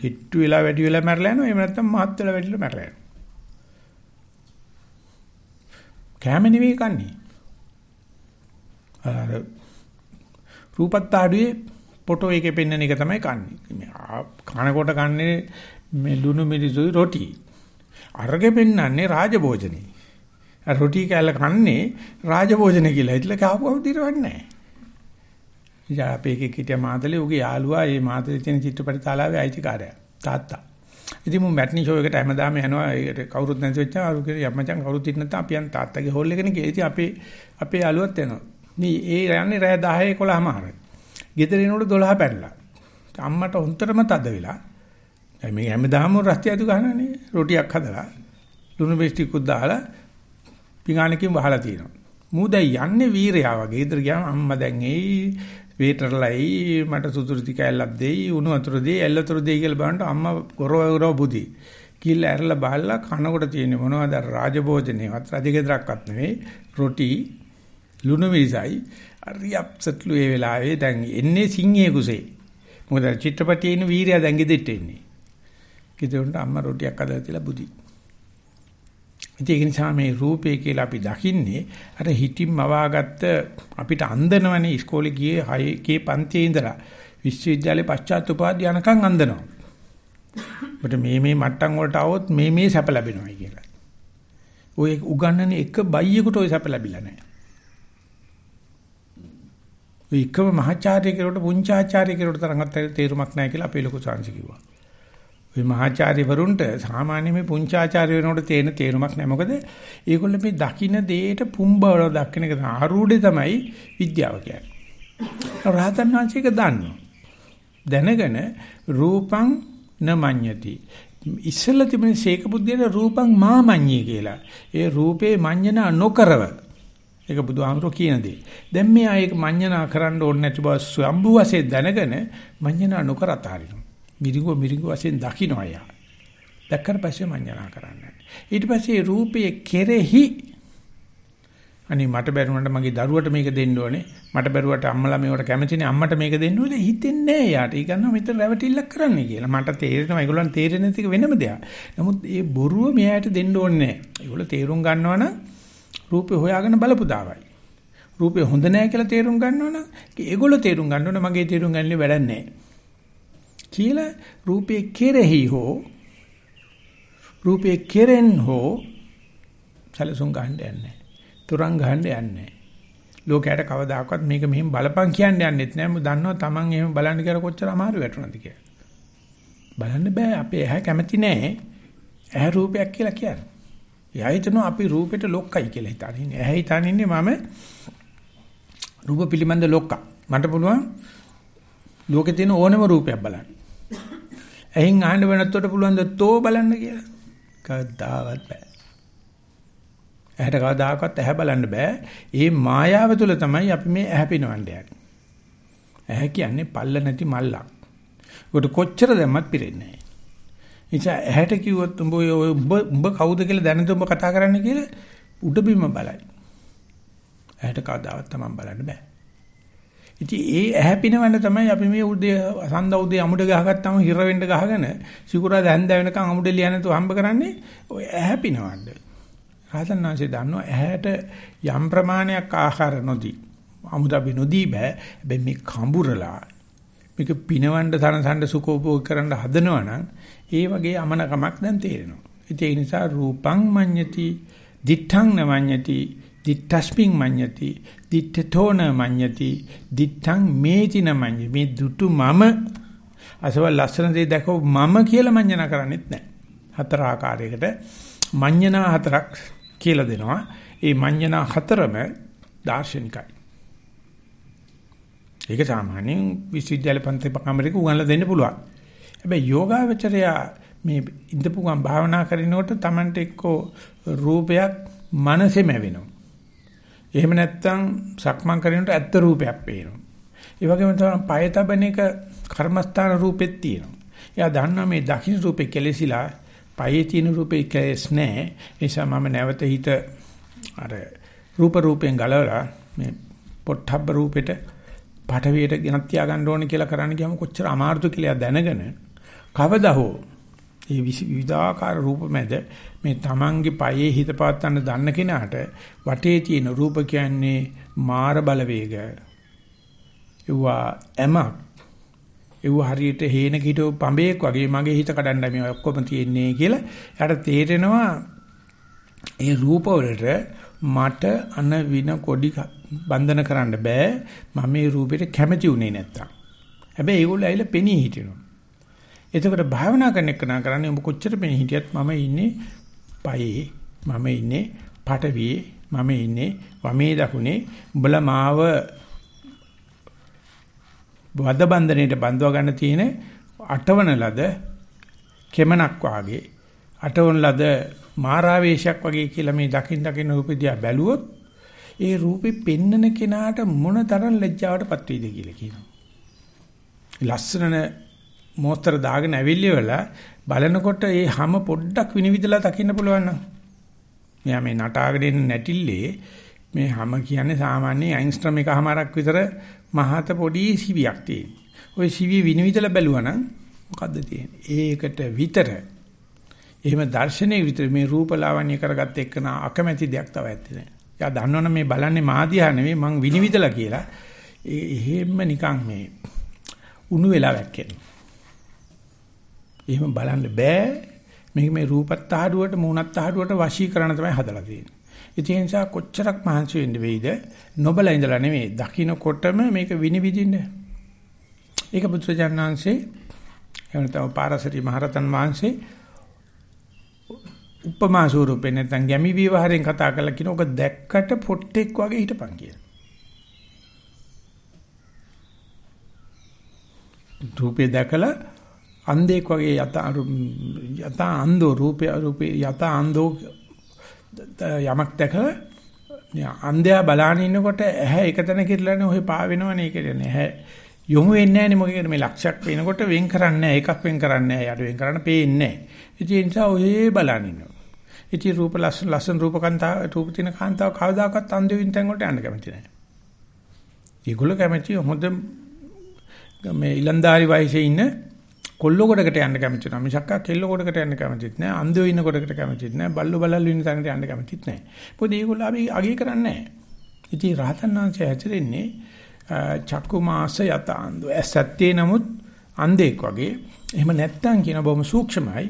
කිට්ටු වෙලා වැඩි වෙලා මැරලා යනවා. එහෙම නැත්නම් මහත් වෙලා වැඩිලා මැරලා යනවා. කෑම නෙවෙයි කන්නේ. අර රූපත් ආඩුවේ ෆොටෝ එකේ පෙන්වන එක තමයි කන්නේ. කනකොට කන්නේ මේ ලුණු මිරිසුයි රොටි. අරගෙ පෙන්වන්නේ රාජභෝජනේ. අර රොටි කෑල්ල කන්නේ රාජභෝජනේ කියලා. ඉතල කාපුවම දිරවන්නේ නැහැ. ඉතින් අපේ එකේ හිටිය මාතලේ උගේ යාළුවා මේ මාතලේ තියෙන චිත්‍රපට තාලාවේ අයිතිකාරයා. තාත්තා. ඉතින් මම මැට්නි ෂෝ එකට හැමදාම යනවා. ඒකට කවුරුත් නැති වෙච්චා අරු කියලා යම්මචන් කවුරුත් ඉන්න නැත්නම් අපි යන තාත්තගේ හෝල් එකනේ ගියේ. ඉතින් අපේ අපේ යාළුවත් එනවා. මේ ඒ යන්නේ රෑ 10 11 මාරයි. ගෙදර එනකොට 12 පැනලා. අම්මට හොන්තරම තද වෙලා. දැන් මේ හැමදාම රස්තිය අතු ගන්නනේ. රොටියක් හදලා ලුණු බෙස්ටිකුත් දාලා පිඟානකින් වහලා තියෙනවා. මූ දැන් යන්නේ වීරයා වගේ. ඊතර ගියාම අම්මා දැන් එයි වේටර්ලයි මට සුදුරු ටික ඇල්ලක් දෙයි උණු වතුර දෙයි ඇල්ලතර දෙයි කියලා බලනකොට අම්මා ගොරව ගොරව බුදි. කිල්ල ඇරලා බහලා කනකොට තියෙන්නේ මොනවද රාජභෝජනේවත් රජගෙදරක්වත් නෙවෙයි රොටි ලුණු මිරිසයි හරි අප්සෙට්ලු ඒ වෙලාවේ දැන් එන්නේ සිංහේ කුසේ. මොකද චිත්‍රපටයේ ඉන්න වීරයා දැන් ගෙදෙට්ට එන්නේ. ගෙදරට අම්මා රොටියක් හදලා තියලා බුදි. ඒක නිසා මේ රූපේ කියලා අපි දකින්නේ අර හිතින් මවාගත්ත අපිට අන්දනවනේ ඉස්කෝලේ ගියේ 6 කේ පන්තියේ ඉඳලා විශ්වවිද්‍යාලේ පශ්චාත් උපාධිය යනකම් අන්දනවා. ඔබට මේ මේ මට්ටම් වලට આવොත් මේ මේ සැප ලැබෙනවා කියලා. ඔය උගන්නන එක බයියෙකුට ඔය සැප ලැබිලා නැහැ. ඔය එකම මහාචාර්ය කෙරුවට පුංචාචාර්ය කෙරුවට තරඟත් තේරුමක් නැහැ කියලා අපේ ලොකු සාංශ කිව්වා. ඔය මහාචාර්යවරුන්ට සාමාන්‍ය මේ පුංචාචාර්ය වෙනකොට තේන තේරුමක් නැහැ. මොකද ඒගොල්ලෝ මේ දකින්න දෙයට පුම්බවල දකින්න එක ආරූಢේ තමයි විද්‍යාව කියන්නේ. රහතන් වහන්සේක දන්නවා. දැනගෙන රූපං නමඤ්ඤති. ඉස්සෙල්ලා තිබෙන සීක බුද්ධියට රූපං මාමඤ්ඤී කියලා. ඒ රූපේ මඤ්ඤණ නොකරව ඒක බුදුහාමරෝ කියන දේ. දැන් මෙයා ඒක මඤ්ඤණා කරන්න ඕනේ නැති බව ස්වම්භු වශයෙන් දැනගෙන මඤ්ඤණා නොකර අතාරිනවා. මිරිඟුව මිරිඟුව වශයෙන් දකින්න අය. දැක්කට පස්සේ මඤ්ඤණා කරන්නේ. ඊට පස්සේ රූපයේ කෙරෙහි අනේ මට බැරුණාට මගේ දරුවට මේක දෙන්න ඕනේ. මට බැරුවට අම්මලා මේවට කැමතිනේ අම්මට මේක දෙන්න ඕනේ. හිතෙන්නේ නැහැ යාට. ඒ ගන්නවා මෙතන රැවටිල්ලක් කරන්න කියලා. මට තේරෙනවා ඒගොල්ලන් තේරෙන්නේ නැති එක වෙනම දෙයක්. නමුත් ඒ බොරුව මෙයාට දෙන්න ඕනේ නැහැ. ඒගොල්ලෝ තේරුම් ගන්නවනම් රූපේ හොයාගෙන බලපු දාවයි. රූපේ හොඳ නැහැ කියලා තේරුම් ගන්නවනම් ඒගොල්ලෝ තේරුම් ගන්න ඕනේ මගේ තේරුම් ගන්නේ වැඩක් නැහැ. කියලා රූපේ කෙරෙහි හෝ රූපේ කෙරෙන් හෝ සැලසුම් ගන්න යන්නේ. තුරන් ගන්න යන්නේ. ලෝකයට කවදාකවත් මේක මෙහෙම බලපං කියන්න යන්නෙත් නෑ. මම දන්නවා Taman එහෙම බලන්න කියලා කොච්චර අමාරු වැටුණාද කියලා. බලන්න බෑ අපේ ඇහැ කැමති නෑ. ඇහැ රූපයක් කියලා කියන්නේ. එයා හිතනවා අපි රූපෙට ලොක්කයි කියලා හිතාන ඉන්නේ. ඇහැ හිතාන ඉන්නේ මම රූප පිළිබඳ ලොක්කා. මට පුළුවන් ලෝකේ තියෙන ඕනම රූපයක් බලන්න. ඇහින් අහන්න වෙනත්වට පුළුවන් ද තෝ බලන්න කියලා. කවදාවත් බෑ. ඇහැට කවදාකවත් ඇහැ බලන්න බෑ. ඒ මායාව තුළ තමයි අපි මේ ඇහැ පිනවන්න යන්නේ. ඇහැ කියන්නේ පල්ල නැති මල්ලක්. උඩ කොච්චර දැම්මත් පිරෙන්නේ නැහැ. නිසා ඇහැට කිව්වොත් උඹ ඔය උඹ උඹ කවුද කියලා දැනද උඹ කතා කරන්න කියලා උඩ බිම බලයි. ඇහැට කවදාවත් තමන් බලන්න බෑ. ඉතින් ඒ ඇහැ පිනවන්න තමයි අපි මේ උදේ සඳ උදේ අමුඩ ගහගත්තාම හිර වෙන්න ගහගෙන සිකුරා දැන්ද වෙනකන් අමුඩ ලියනතු හම්බ කරන්නේ ඔය ඇහැ පිනවන්න. රාතන්නාංශය දන්නවා ඇහැට යම් ප්‍රමාණයක් ආහාර නොදී අමුදා බිනොදී බෑ. හැබැයි මේ කඹුරලා මේක පිනවන්න සනසන්න සුඛෝපෝග කරන්න හදනවා නම් ඒ වගේ අමනකමක් දැන් තේරෙනවා. ඒ නිසා රූපං මඤ්ඤති, දිඨං නමඤ්ඤති, දිත්තස්මින් මඤ්ඤති, දිත්තතෝන මඤ්ඤති, දිත්තං මේති නමඤ්ඤි. මේ දුටු මම අසවල් ලස්සන දේ දැකව මම කියලා මඤ්ඤණ කරන්නේත් නැහැ. හතර ආකාරයකට මඤ්ඤණා හතරක් කියලා දෙනවා. ඒ මඤ්ඤණා හතරම දාර්ශනිකයි. ඒක සාමාන්‍යයෙන් විශ්වවිද්‍යාල පන්ති කමරේක උගන්ලා දෙන්න පුළුවන්. හැබැයි යෝගාවචරය මේ ඉඳපු ගමන් භාවනා කරනකොට Tamanට එක්කෝ රූපයක් මනසෙම වෙනවා. එහෙම නැත්නම් සක්මන් කරනකොට ඇත්ත රූපයක් පේනවා. ඒ වගේම තමයි පය තබන එක කර්මස්ථාන රූපෙත් තියෙනවා. එයා දන්නවා මේ දකින්න රූපේ කෙලෙසිලා පයේ තියෙන රූපේ කෙලෙස් නැහැ. ඒ නිසා මම නැවත හිත අර රූප රූපෙන් ගලවලා මේ පොට්ටබ්බ රූපෙට පටවියට ගෙනත් තියාගන්න ඕනේ කියලා කරන්න ගියාම කොච්චර අමාරුද කියලා දැනගෙන කවදා හෝ මේ විවිධාකාර රූප මැද මේ තමන්ගේ පයේ හිත පාත්තන්න දන්න කෙනාට වටේ තියෙන රූප කියන්නේ මාර බලවේග. ඒවා එමක්. ඒවා හරියට හේන කිටෝ පඹේක් වගේ මගේ හිත කඩන්න මේ ඔක්කොම තියෙන්නේ කියලා. එයාට තේරෙනවා ඒ රූප වලට මට අන වින කොඩි බන්ධන කරන්න බෑ මම මේ රූපෙට කැමති උනේ නැත්තම්. හැබැයි ඒගොල්ලෝ ඇවිල්ලා පෙනී හිටිනවා. එතකොට භාවනා කරන එක නා කරන්නේ ඔබ කොච්චර පෙනී හිටියත් මම ඉන්නේ පයේ මම ඉන්නේ පටවියේ මම ඉන්නේ වමේ දකුණේ උඹලා මාව වද බන්ධනයට බඳව ගන්න තියෙන අටවන ලද කෙමනක් වාගේ අටවන ලද මාරාවේශයක් වගේ කියලා මේ දකින් දකින් රූපෙදියා බැලුවොත් ඒ රූපෙ පෙන්නන කෙනාට මොන තරම් ලැජ්ජාවටපත් වෙයිද කියලා කියනවා. ලස්සන මොස්තර දාගෙන ඇවිල්ලි වෙලා බලනකොට ඒ හැම පොඩ්ඩක් විනිවිදලා දකින්න පුළුවන් නම් මෙයා මේ නටාගෙන ඉන්න නැටිල්ලේ මේ හැම කියන්නේ සාමාන්‍ය අයින්ස්ට්‍රම් එකමාරක් විතර මහත පොඩි සිවියක් තියෙන. ওই සිවිය විනිවිදලා බැලුවා නම් මොකද්ද තියෙන්නේ? ඒකට විතර එහෙම දර්ශනයේ විතර මේ රූපලාවන්‍ය කරගත්ත එක්කන අකමැති දෙයක් තව ඇත්තේ නැහැ. යා දන්නවනේ මේ බලන්නේ මාදියා නෙවෙයි මං විනිවිදලා කියලා. ඒ එහෙම නිකන් මේ උණු වෙලා වැක්කෙනවා. එහෙම බලන්න බෑ. මේක මේ රූපත් ආහඩුවට මූණත් ආහඩුවට වශී කරන තමයි හදලා තියෙන්නේ. ඒ නිසා කොච්චරක් මහන්සි වෙන්න වෙයිද නොබල ඉඳලා නෙවෙයි දකින්නකොටම මේක විනිවිදින්න. ඒක බුදුරජාණන්සේ එවනතම පාරසරි මහරතන් වහන්සේ උපමා ස්වරූපේ නැත්නම් ගැමි විවහාරයෙන් කතා කරලා කියන ඔක දැක්කට පොට්ටෙක් වගේ හිටපන් කියලා. රූපේ දැකලා අන්ධෙක් වගේ යත යත අන්ධෝ රූපේ රූපේ යත අන්ධෝ යමක් දැකලා අන්ධයා බලාන ඉන්නකොට ඇහැ එකතැන කිරලානේ ඔහෙ පා වෙනවනේ කියන්නේ. ඇහැ යොමු වෙන්නේ නැහැ නේ මොකද මේ ලක්ෂයක් වෙනකොට වෙන් කරන්නේ නැහැ එකක් වෙන් කරන්නේ නැහැ යට වෙන් කරන්න පේන්නේ නැහැ. ඒ නිසා ඔහේ බලන ඉන්නවා. ඉතින් රූප ලස්සන ලස්සන රූප කාන්තාව රූප තියෙන කාන්තාව කවදාකවත් අන්ධවින් තැන් වලට යන්න කැමති නැහැ. ඒගොල්ලෝ කැමති හොඳ මේ ඉලන්දාරි වයසේ ඉන්න කොල්ලෝ කොටකට යන්න කැමති නැහැ. මිසක්ක කෙල්ලෝ කොටකට යන්න කැමතිත් නැහැ. අන්ධයෝ ඉන්න කොටකට කැමතිත් නැහැ. බල්ලෝ බලල්ලෝ ඉන්න තැනට යන්න කැමතිත් නැහැ. මොකද ඒගොල්ලෝ අපි අගය කරන්නේ නැහැ. ඉතින් රහතන් වහන්සේ හැතරෙන්නේ චක්කු මාස යත අන්ධ. ඇසත්තේ නමුත් අන්ධෙක් වගේ. එහෙම නැත්තම් කියන බොහොම සූක්ෂමයි.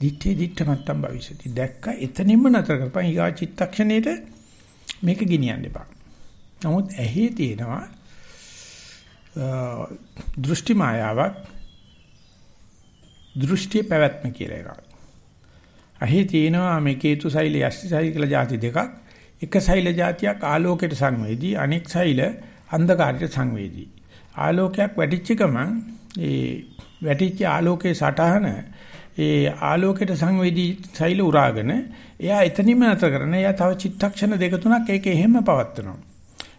දිත්තේ දිත්ත මත්තම් භවිෂති. දැක්ක එතනින්ම නතර කරපන් ඊගා චිත්තක්ෂණේට මේක ගෙනියන්න එපා. නමුත් ඇහි තියෙනවා දෘෂ්ටි මායාවක් දෘෂ්ටි පැවැත්ම කියලා එකක්. ඇහි තියෙනවා මේ කේතු සෛල යෂ්ටි සෛල කියලා જાති දෙකක්. එක සෛල જાතියක් ආලෝකයට සංවේදී අනෙක් සෛල අන්ධකාරයට සංවේදී. ආලෝකයක් වැටිච්ච ගමන් ඒ වැටිච්ච ආලෝකයේ සටහන ඒ ආලෝකයට සංවේදී සෛල උරාගෙන එයා එතනින්ම නැතර කරන එයා තව චිත්තක්ෂණ දෙක තුනක් ඒක එහෙම පවත්වනවා.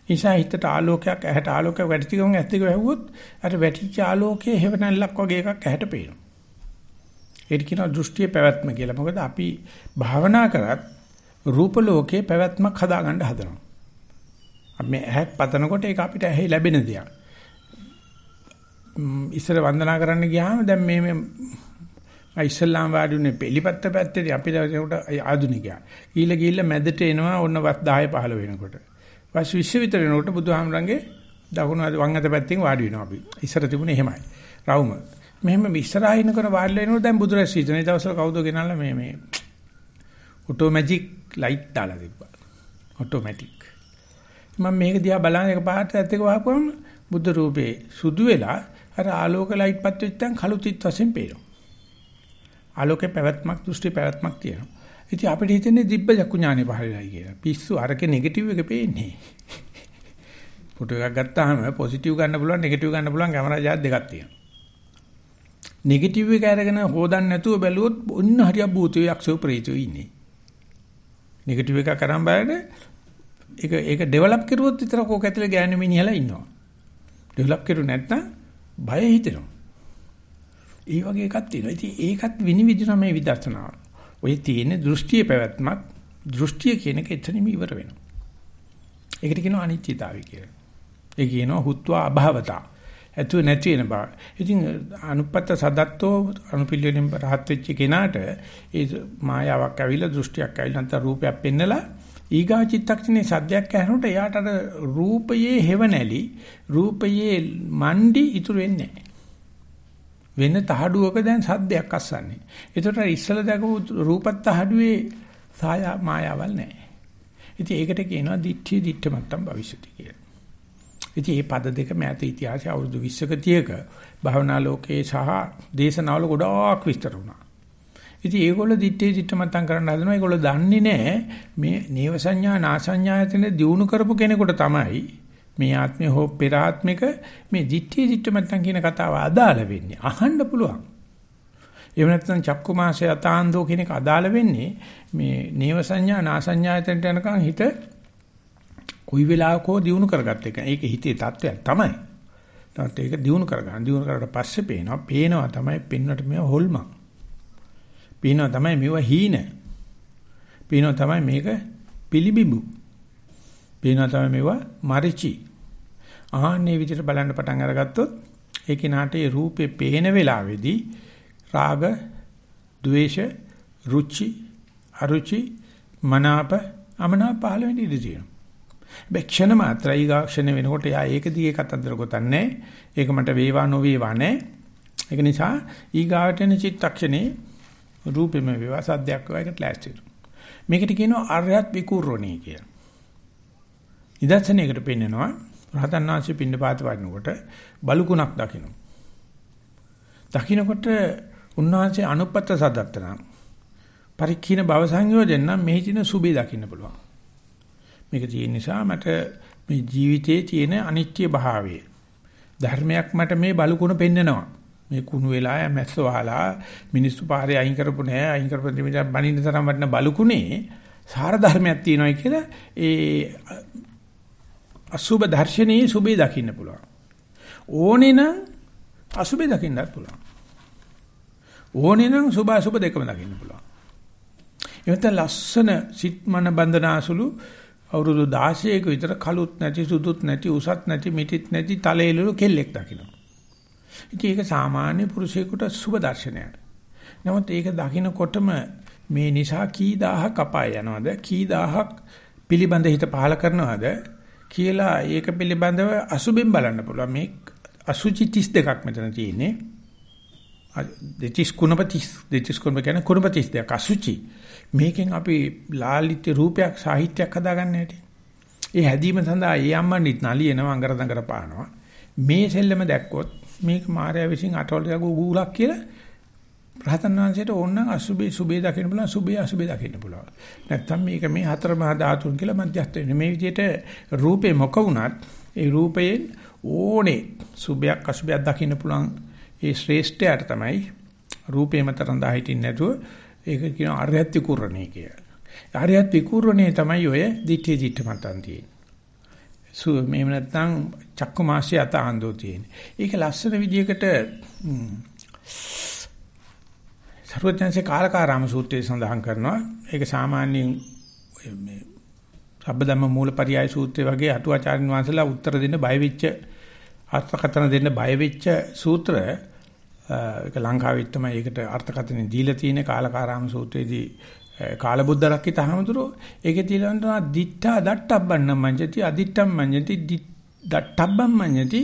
නිසා හිතට ආලෝකයක් ඇහැට ආලෝකයක් වැටිච්ච ගමන් ඇත්ත එක වැහුවොත් අර වැටිච්ච ආලෝකයේ හේවණල්ලක් වගේ එකක් ඇහැට පේනවා. ඒක කියනවා දෘෂ්ටිය පැවැත්ම කියලා. මොකද අපි භාවනා කරත් රූප ලෝකේ පැවැත්මක් හදාගන්න හදනවා. අපි ඇහක් පතනකොට ඒක අපිට ඇහි ලැබෙන දෙයක්. ඉස්සර වන්දනා කරන්න ගියාම දැන් මේ මේ ඉස්ලාම් වාඩිුනේ පිළිපත්ත පැත්තේ අපි දවසකට ආදුනිකයා. ගිහිල්ලා ගිහිල්ලා මැදට එනවා ඔන්න වස් 10 15 වෙනකොට. වස් 20 විතර වෙනකොට බුදුහාමරංගේ දකුණු වම් අත පැත්තෙන් වාඩි වෙනවා අපි. ඉස්සර තිබුණේ එහෙමයි. රවුම. මෙහෙම ඉස්සරහින් කරන වාඩි වෙනකොට දැන් බුදුරැස් හිතන. ඒ දවස්වල කවුද ගෙනල්ලා මේ මේ ඔටෝමැටික් ලයිට් දාලා තිබ්බා. ඔටෝමැටික්. මම මේක දිහා බලන එක පාට ඇත්ත එක වහපුවම බුද්ධ රූපේ සුදු වෙලා අර ආලෝක ලයිට් පත් වෙච්චන් කළු තිත් වශයෙන් පේනවා. ආලෝකේ පැවැත්මක් දෘෂ්ටි පැවැත්මක් තියෙනවා. ඉතින් අපිට හිතෙන්නේ දිබ්බ චක්කු ඥානෙ පහළයි කියලා. පිස්සු අරක නෙගටිව් එක පේන්නේ. ෆොටෝ එකක් ගත්තාම පොසිටිව් ගන්න පුළුවන් නෙගටිව් ගන්න පුළුවන් කැමරා ජාත් දෙකක් තියෙනවා. නෙගටිව් එක අරගෙන හොදන්න නැතුව බැලුවොත් ඔන්න හරියක් භූතය යක්ෂෝ ප්‍රේතයෝ ඉන්නේ. නෙගටිව් එක කරන් බලන්න ඒක ඒක ඩෙවලොප් කරුවොත් විතර කෝක ඇතුලේ ගෑනු මිනිහලා ඉන්නවා. ඩෙවලොප් කරු නැත්නම් බය හිතෙනවා. ඒ වගේ එකක් තියෙනවා. ඉතින් ඒකත් විනිවිදින මේ විදර්ශනාව. ඔය තියෙන දෘෂ්ටියේ පැවැත්මක් දෘෂ්ටිය කියන එක එතනම ඉවර වෙනවා. ඒකට කියනවා අනිත්‍යතාවය කියලා. ඒ කියනවා හුත්වා අභවතා. ඇතුව නැති වෙන බව. ඉතින් අනුපත්ත සදත්තෝ අනුපිළිවෙලින් රහත් වෙච්ච කෙනාට ඒ මායාවක් ඇවිල්ලා දෘෂ්ටියක් ඇවිල්ලා නැත්නම් රූපයක් පෙන්නලා ඊගා චිත්තක්ෂණේ සද්දයක් ඇහෙනකොට එයාට අර රූපයේ හේවණලි රූපයේ මණ්ඩි ඉතුරු වෙන්නේ වෙන තහඩුවක දැන් සද්දයක් අස්සන්නේ. ඒතකොට ඉස්සල දැකපු රූපත් තහඩුවේ සාය මායාවල් නැහැ. ඉතින් ඒකට කියනවා දිට්ඨිය දිට්ඨමත්තම් භවිෂති කියලා. ඉතින් මේ පද දෙක මෑත ඉතිහාසයේ අවුරුදු 20ක 30ක භවනා ලෝකේ සහ දේශනාවල ගොඩාක් විස්තර වුණා. ඉතින් ඒගොල්ලෝ දිත්තේ දිත්තමත්තම් කරන්න හදනවා. ඒගොල්ලෝ දන්නේ නැහැ මේ නේව සංඥා නාසඤ්ඤායතන දිනු කරපු කෙනෙකුට තමයි මේ ආත්මය හෝ පෙර ආත්මික මේ දිත්තේ දිත්තමත්තම් කියන කතාව අදාළ වෙන්නේ. අහන්න පුළුවන්. එහෙම නැත්නම් චක්කු මාසය අතාන්දෝ කියන එක අදාළ වෙන්නේ මේ නේව සංඥා නාසඤ්ඤායතනට යනකම් හිත කොයි වෙලාවක හෝ දිනු කරගත්ත එක. ඒක හිතේ தත්වයක් තමයි. තාත් ඒක දිනු කරගන්න. දිනු කරලා පස්සේ පේනවා. පේනවා තමයි පින්නට මේ හොල්මන්. පේනවා තමයි මේව හීන. පේනවා තමයි මේක පිළිබිඹු. පේනවා තමයි මේව මරිචි. ආහනේ විදිහට බලන්න පටන් අරගත්තොත් ඒ කිනාටේ රූපේ පේන වෙලාවේදී රාග, ද්වේෂ, රුචි, අරුචි, මනාප, අමනාප පහළ වෙන්න ඉඩ තියෙනවා. බෙක්ෂණ මාත්‍රයි ගාක්ෂණ වෙනකොට යා ඒක දිගේ කතන්දර ගොතන්නේ. ඒක මට වේවා නොවේවා නැහැ. ඒක නිසා ඊගාවට එන චිත්තක්ෂණේ රූපෙම වේවා සද්දයක් වේවා ඒකට ලෑස්ති මේකට කියනවා ආර්යත් විකූර්ණී කියලා. ඉදර්ශනයකට පෙන්නනවා රහතන් වහන්සේ පින්නපාත වඩනකොට බලුකුණක් දකින්න. දකින්නකොට උන්වහන්සේ අනුපත්ත සදත්තන පරික්ඛීන භව සංයෝජන නම් මෙහි තියෙන සුභේ දකින්න පුළුවන්. මේක තියෙන නිසා මට මේ ජීවිතයේ තියෙන අනිත්‍ය භාවය ධර්මයක් මට මේ බලුකුණ පෙන්නනවා. මේ කුණු වෙලා මැස්ස වහලා මිනිස්සු පාරේ අයින් කරපු නෑ අයින් කරපු දෙමිට බණින්න තරම් වටන බලුකුණේ සාර ධර්මයක් තියෙනවා කියලා ඒ අසුබ දර්ශනයේ සුබේ දකින්න පුළුවන්. ඕනේ නම් අසුබේ දකින්නත් පුළුවන්. ඕනේ නම් සුභ අසුබ දෙකම දකින්න පුළුවන්. එවත ලස්සන සිත්මන බන්ධනාසුළු අවුරුදු 16ක විතර කලුත් නැති සුදුත් නැති උසත් නැති මිටිත් නැති තලෙලු කෙල්ලෙක් දකිනවා. ඉතින් ඒක සාමාන්‍ය පුරුෂයෙකුට සුබ දර්ශනයක්. නමුත් ඒක දකිනකොටම මේ නිසා කී දහහක් අපාය යනවද? කී දහහක් පිළිබඳ හිත පහල කරනවද? කියලා ඒක පිළිබඳව අසුබෙන් බලන්න පුළුවන්. මේ අසුචි 32ක් මෙතන තියෙන්නේ. දෙතිස් කුණපතිස් දෙතිස් කුණප කියන්නේ කුණපතිස් දෙක අසුචි. මේකෙන් අපි ලාලිත රූපයක් සාහිත්‍යයක් හදාගන්න හැටි. ඒ හැදීම සඳහා ඒ අම්මන්නිත් නලියනවා අඟර දඟර පානවා. මේ සෙල්ලම දැක්කොත් මේක මායя විසින් අටවල ගූලක් කියලා රහතන් වහන්සේට ඕනනම් අසුබේ සුබේ දකින්න පුළුවන් සුබේ අසුබේ දකින්න පුළුවන්. නැත්තම් මේක මේ හතර මහා ධාතුන් කියලා මධ්‍යස්ථ වෙන්නේ. මේ විදිහට රූපේ මොක වුණත් ඒ රූපයෙන් ඕනේ සුබයක් අසුබයක් දකින්න පුළුවන් ඒ ශ්‍රේෂ්ඨයට තමයි රූපේ මත රඳා හිටින්න නැතුව ඒක කියන අරහත් විකුරණේ කියලා. අරහත් විකුරණේ තමයි ඔය දිත්තේ දිත්ත මතන් තියෙන්නේ. සු මේව නැත්තම් චක්කු මාසය අත ආන්දෝ තියෙන්නේ. ඒක ලස්සන විදියකට සර්වඥාන්සේ කාලකාරාම සූත්‍රයේ සඳහන් කරනවා. ඒක සාමාන්‍යයෙන් මේ සබ්බදම්ම මූලපරියාය සූත්‍රය වගේ අටුවාචාර්ය වංශලා උත්තර දෙන්න බය වෙච්ච අර්ථකථන දෙන්න බය වෙච්ච සූත්‍ර ඒක ලංකාවෙත් තමයි ඒකට අර්ථකථන දීලා තියෙන කාලකාරාම සූත්‍රයේදී කාලබුද්ධ රක්කිත හමුදුරෝ ඒකේ තියෙනවා දිත්තා දට්ටබ්බන්න මඤ්ඤති අදිත්තම් මඤ්ඤති දට්ටබ්බම් මඤ්ඤති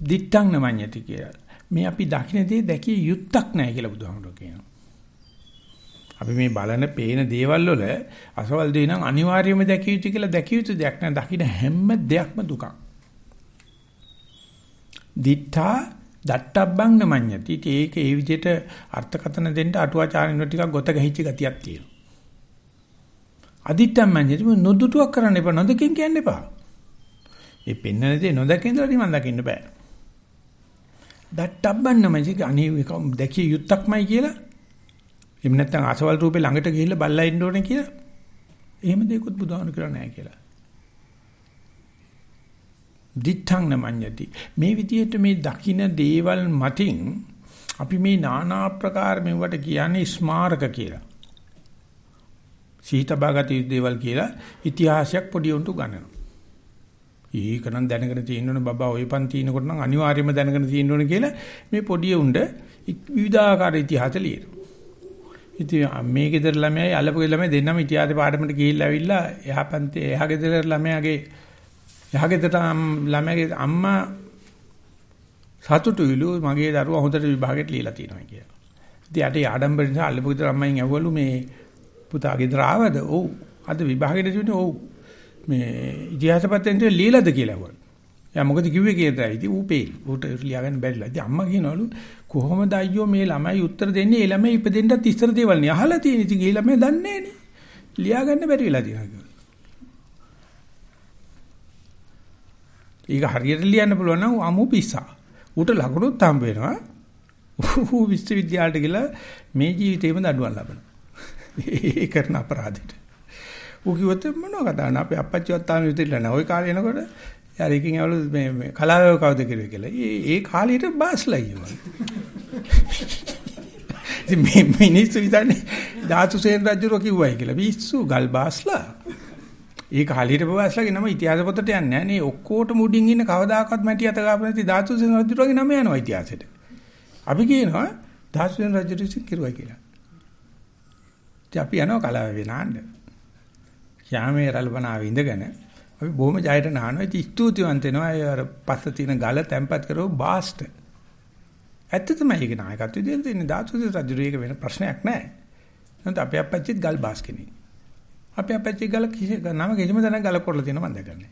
දිත්තං නමඤ්ඤති කියලා. මේ අපි දකින්න දේ දැකිය යුත්තක් නැහැ කියලා බුදුහාමුදුරුවෝ කියනවා. අපි මේ බලන පේන දේවල් වල අසවල් දේ නම් අනිවාර්යයෙන්ම දැකිය යුතු කියලා දැකිය යුතු දෙයක් නෑ. දකින්න හැම දෙයක්ම දුකක්. දිත්තා දට්ටබ්බං නමඤ්ඤති. ඒක ඒ විදිහට අර්ථකථන දෙන්න අටුවාචාරින් ටිකක් ගොත ගහිච්ච ගතියක් තියෙනවා. අදිත්තම් මඤ්ඤති නොදුටුවක් කරන්න එපා නොදකින් කියන්න එපා. මේ පෙන්නන දේ නොදකින් ඉඳලා මම දකින්න බෑ. දට්ටබ්බන් නමජික අනේ දැකිය යුත්තක්මයි කියලා එහෙම නැත්නම් අසවල් රූපේ ළඟට ගිහිල්ලා බල්ලා ඉන්න ඕනේ කියලා එහෙම දෙයක්වත් බුදුහාමුදුරු කරා නැහැ කියලා. දිත්තං නමඤ්ඤති. මේ විදිහට මේ දකින දේවල් මතින් අපි මේ নানা ආකාර මෙවට කියන්නේ ස්මාරක කියලා. සීතබාගත දේවල් කියලා ඉතිහාසයක් පොඩි උන්ට ගන්නවා. ඒකනම් දැනගෙන තියෙන්න ඕන බබා ඔය පන් තිනකොට නම් අනිවාර්යයෙන්ම දැනගෙන තියෙන්න ඕන කියලා මේ පොඩි උණ්ඩ විවිධාකාර ඉතිහාස ලියනවා. ඉතින් මේ ගෙදර ළමයයි අලපගේ ළමයි දෙන්නම ඉතිහාස පාඩමට ගිහිල්ලා ඇවිල්ලා එහා පන්ති එහා ගෙදර ළමයාගේ එහා ගෙදරට ළමයාගේ අම්මා සතුටුයිලු මගේ දරුවා හොඳට විභාගෙට ලියලා තියෙනවා කියලා. ඉතින් යට ආඩම්බර නිසා අල්ලපු ගෙදර අම්මෙන් ඇහුවලු මේ පුතා ගෙදර ආවද? ඔව්. අද විභාගෙට තිබුණේ ඔව්. මේ ඉතිහාසපත්යෙන් ලියලාද කියලා ඇහුවා. එයා මොකද කිව්වේ කියලා. ඉතින් ඌ පේල්. ඌට ලියාගන්න බැරිලා. ඉතින් අම්මා කියනවලු කොහොමද අයියෝ මේ ළමයි උත්තර දෙන්නේ? ඒ ළමයි ඉපදෙන්නත් ඉස්සර දේවල් නේ අහලා තියෙන. ඉතින් ඒ ළමයි දන්නේ නෑනේ. ලියාගන්න බැරි වෙලා තියෙනවා කියලා. ඒක හරියට ලියන්න පුළුවන් නම් අමු පිස්සා. ඌට ලකුණුත් හම්බ වෙනවා. ඌ විශ්වවිද්‍යාලයට ගිහලා මේ ජීවිතේම දඩුවම් ලබනවා. ඒ කරන අපරාධෙට. ඌ කිව්වොත් මොනවද කතාවන අපේ අප්පච්චිවත් තාම ඉතිරිලා නැහැ. ওই කාලේ එනකොට යාර එකකින් ඇවලු මේ මේ කලාවේව කවුද කිරුවේ කියලා. ඒ ඒ කාලේට බාස්ලා ඉන්නවා. ඉතින් මේ මිනිස්සු ඉතින් ධාතුසේන රජුරෝ කිව්වයි කියලා. පිස්සු ගල් බාස්ලා. ඒ කාලේට බාස්ලාගේ නම ඉතිහාස පොතට යන්නේ නැහැ නේ. ඔක්කොටම උඩින් ඉන්න කවදාකවත් මැටි අත ගාපු නැති ධාතුසේන රජුරෝගේ නම යනවා ඉතිහාසෙට. අපි කියනවා ධාතුසේන රජුරෝ ඉතින් කිරුවා කියලා. ඉතින් අපි යනවා කලාවේ නාන්න. යාමේ රල්පනාව ඉඳගෙන අපි බොහොම ජයට නානවා. ඉතින් ස්තුතිවන්ත වෙනවා. ඒ අර පස්ස තියෙන ගල තැම්පත් කරව බාස්ට. ඇත්ත තමයි ඒක නායකත්වයේ දෙන්න තියෙන ධාතුසේ රජුරේක වෙන ප්‍රශ්නයක් නැහැ. නැත්නම් අපේ අපච්චිත් ගල් බාස් කෙනෙක්. අපේ අපච්චි ගල කිසි නම කිසිම තැනක ගල කොරලා තියෙන මම දැකන්නේ.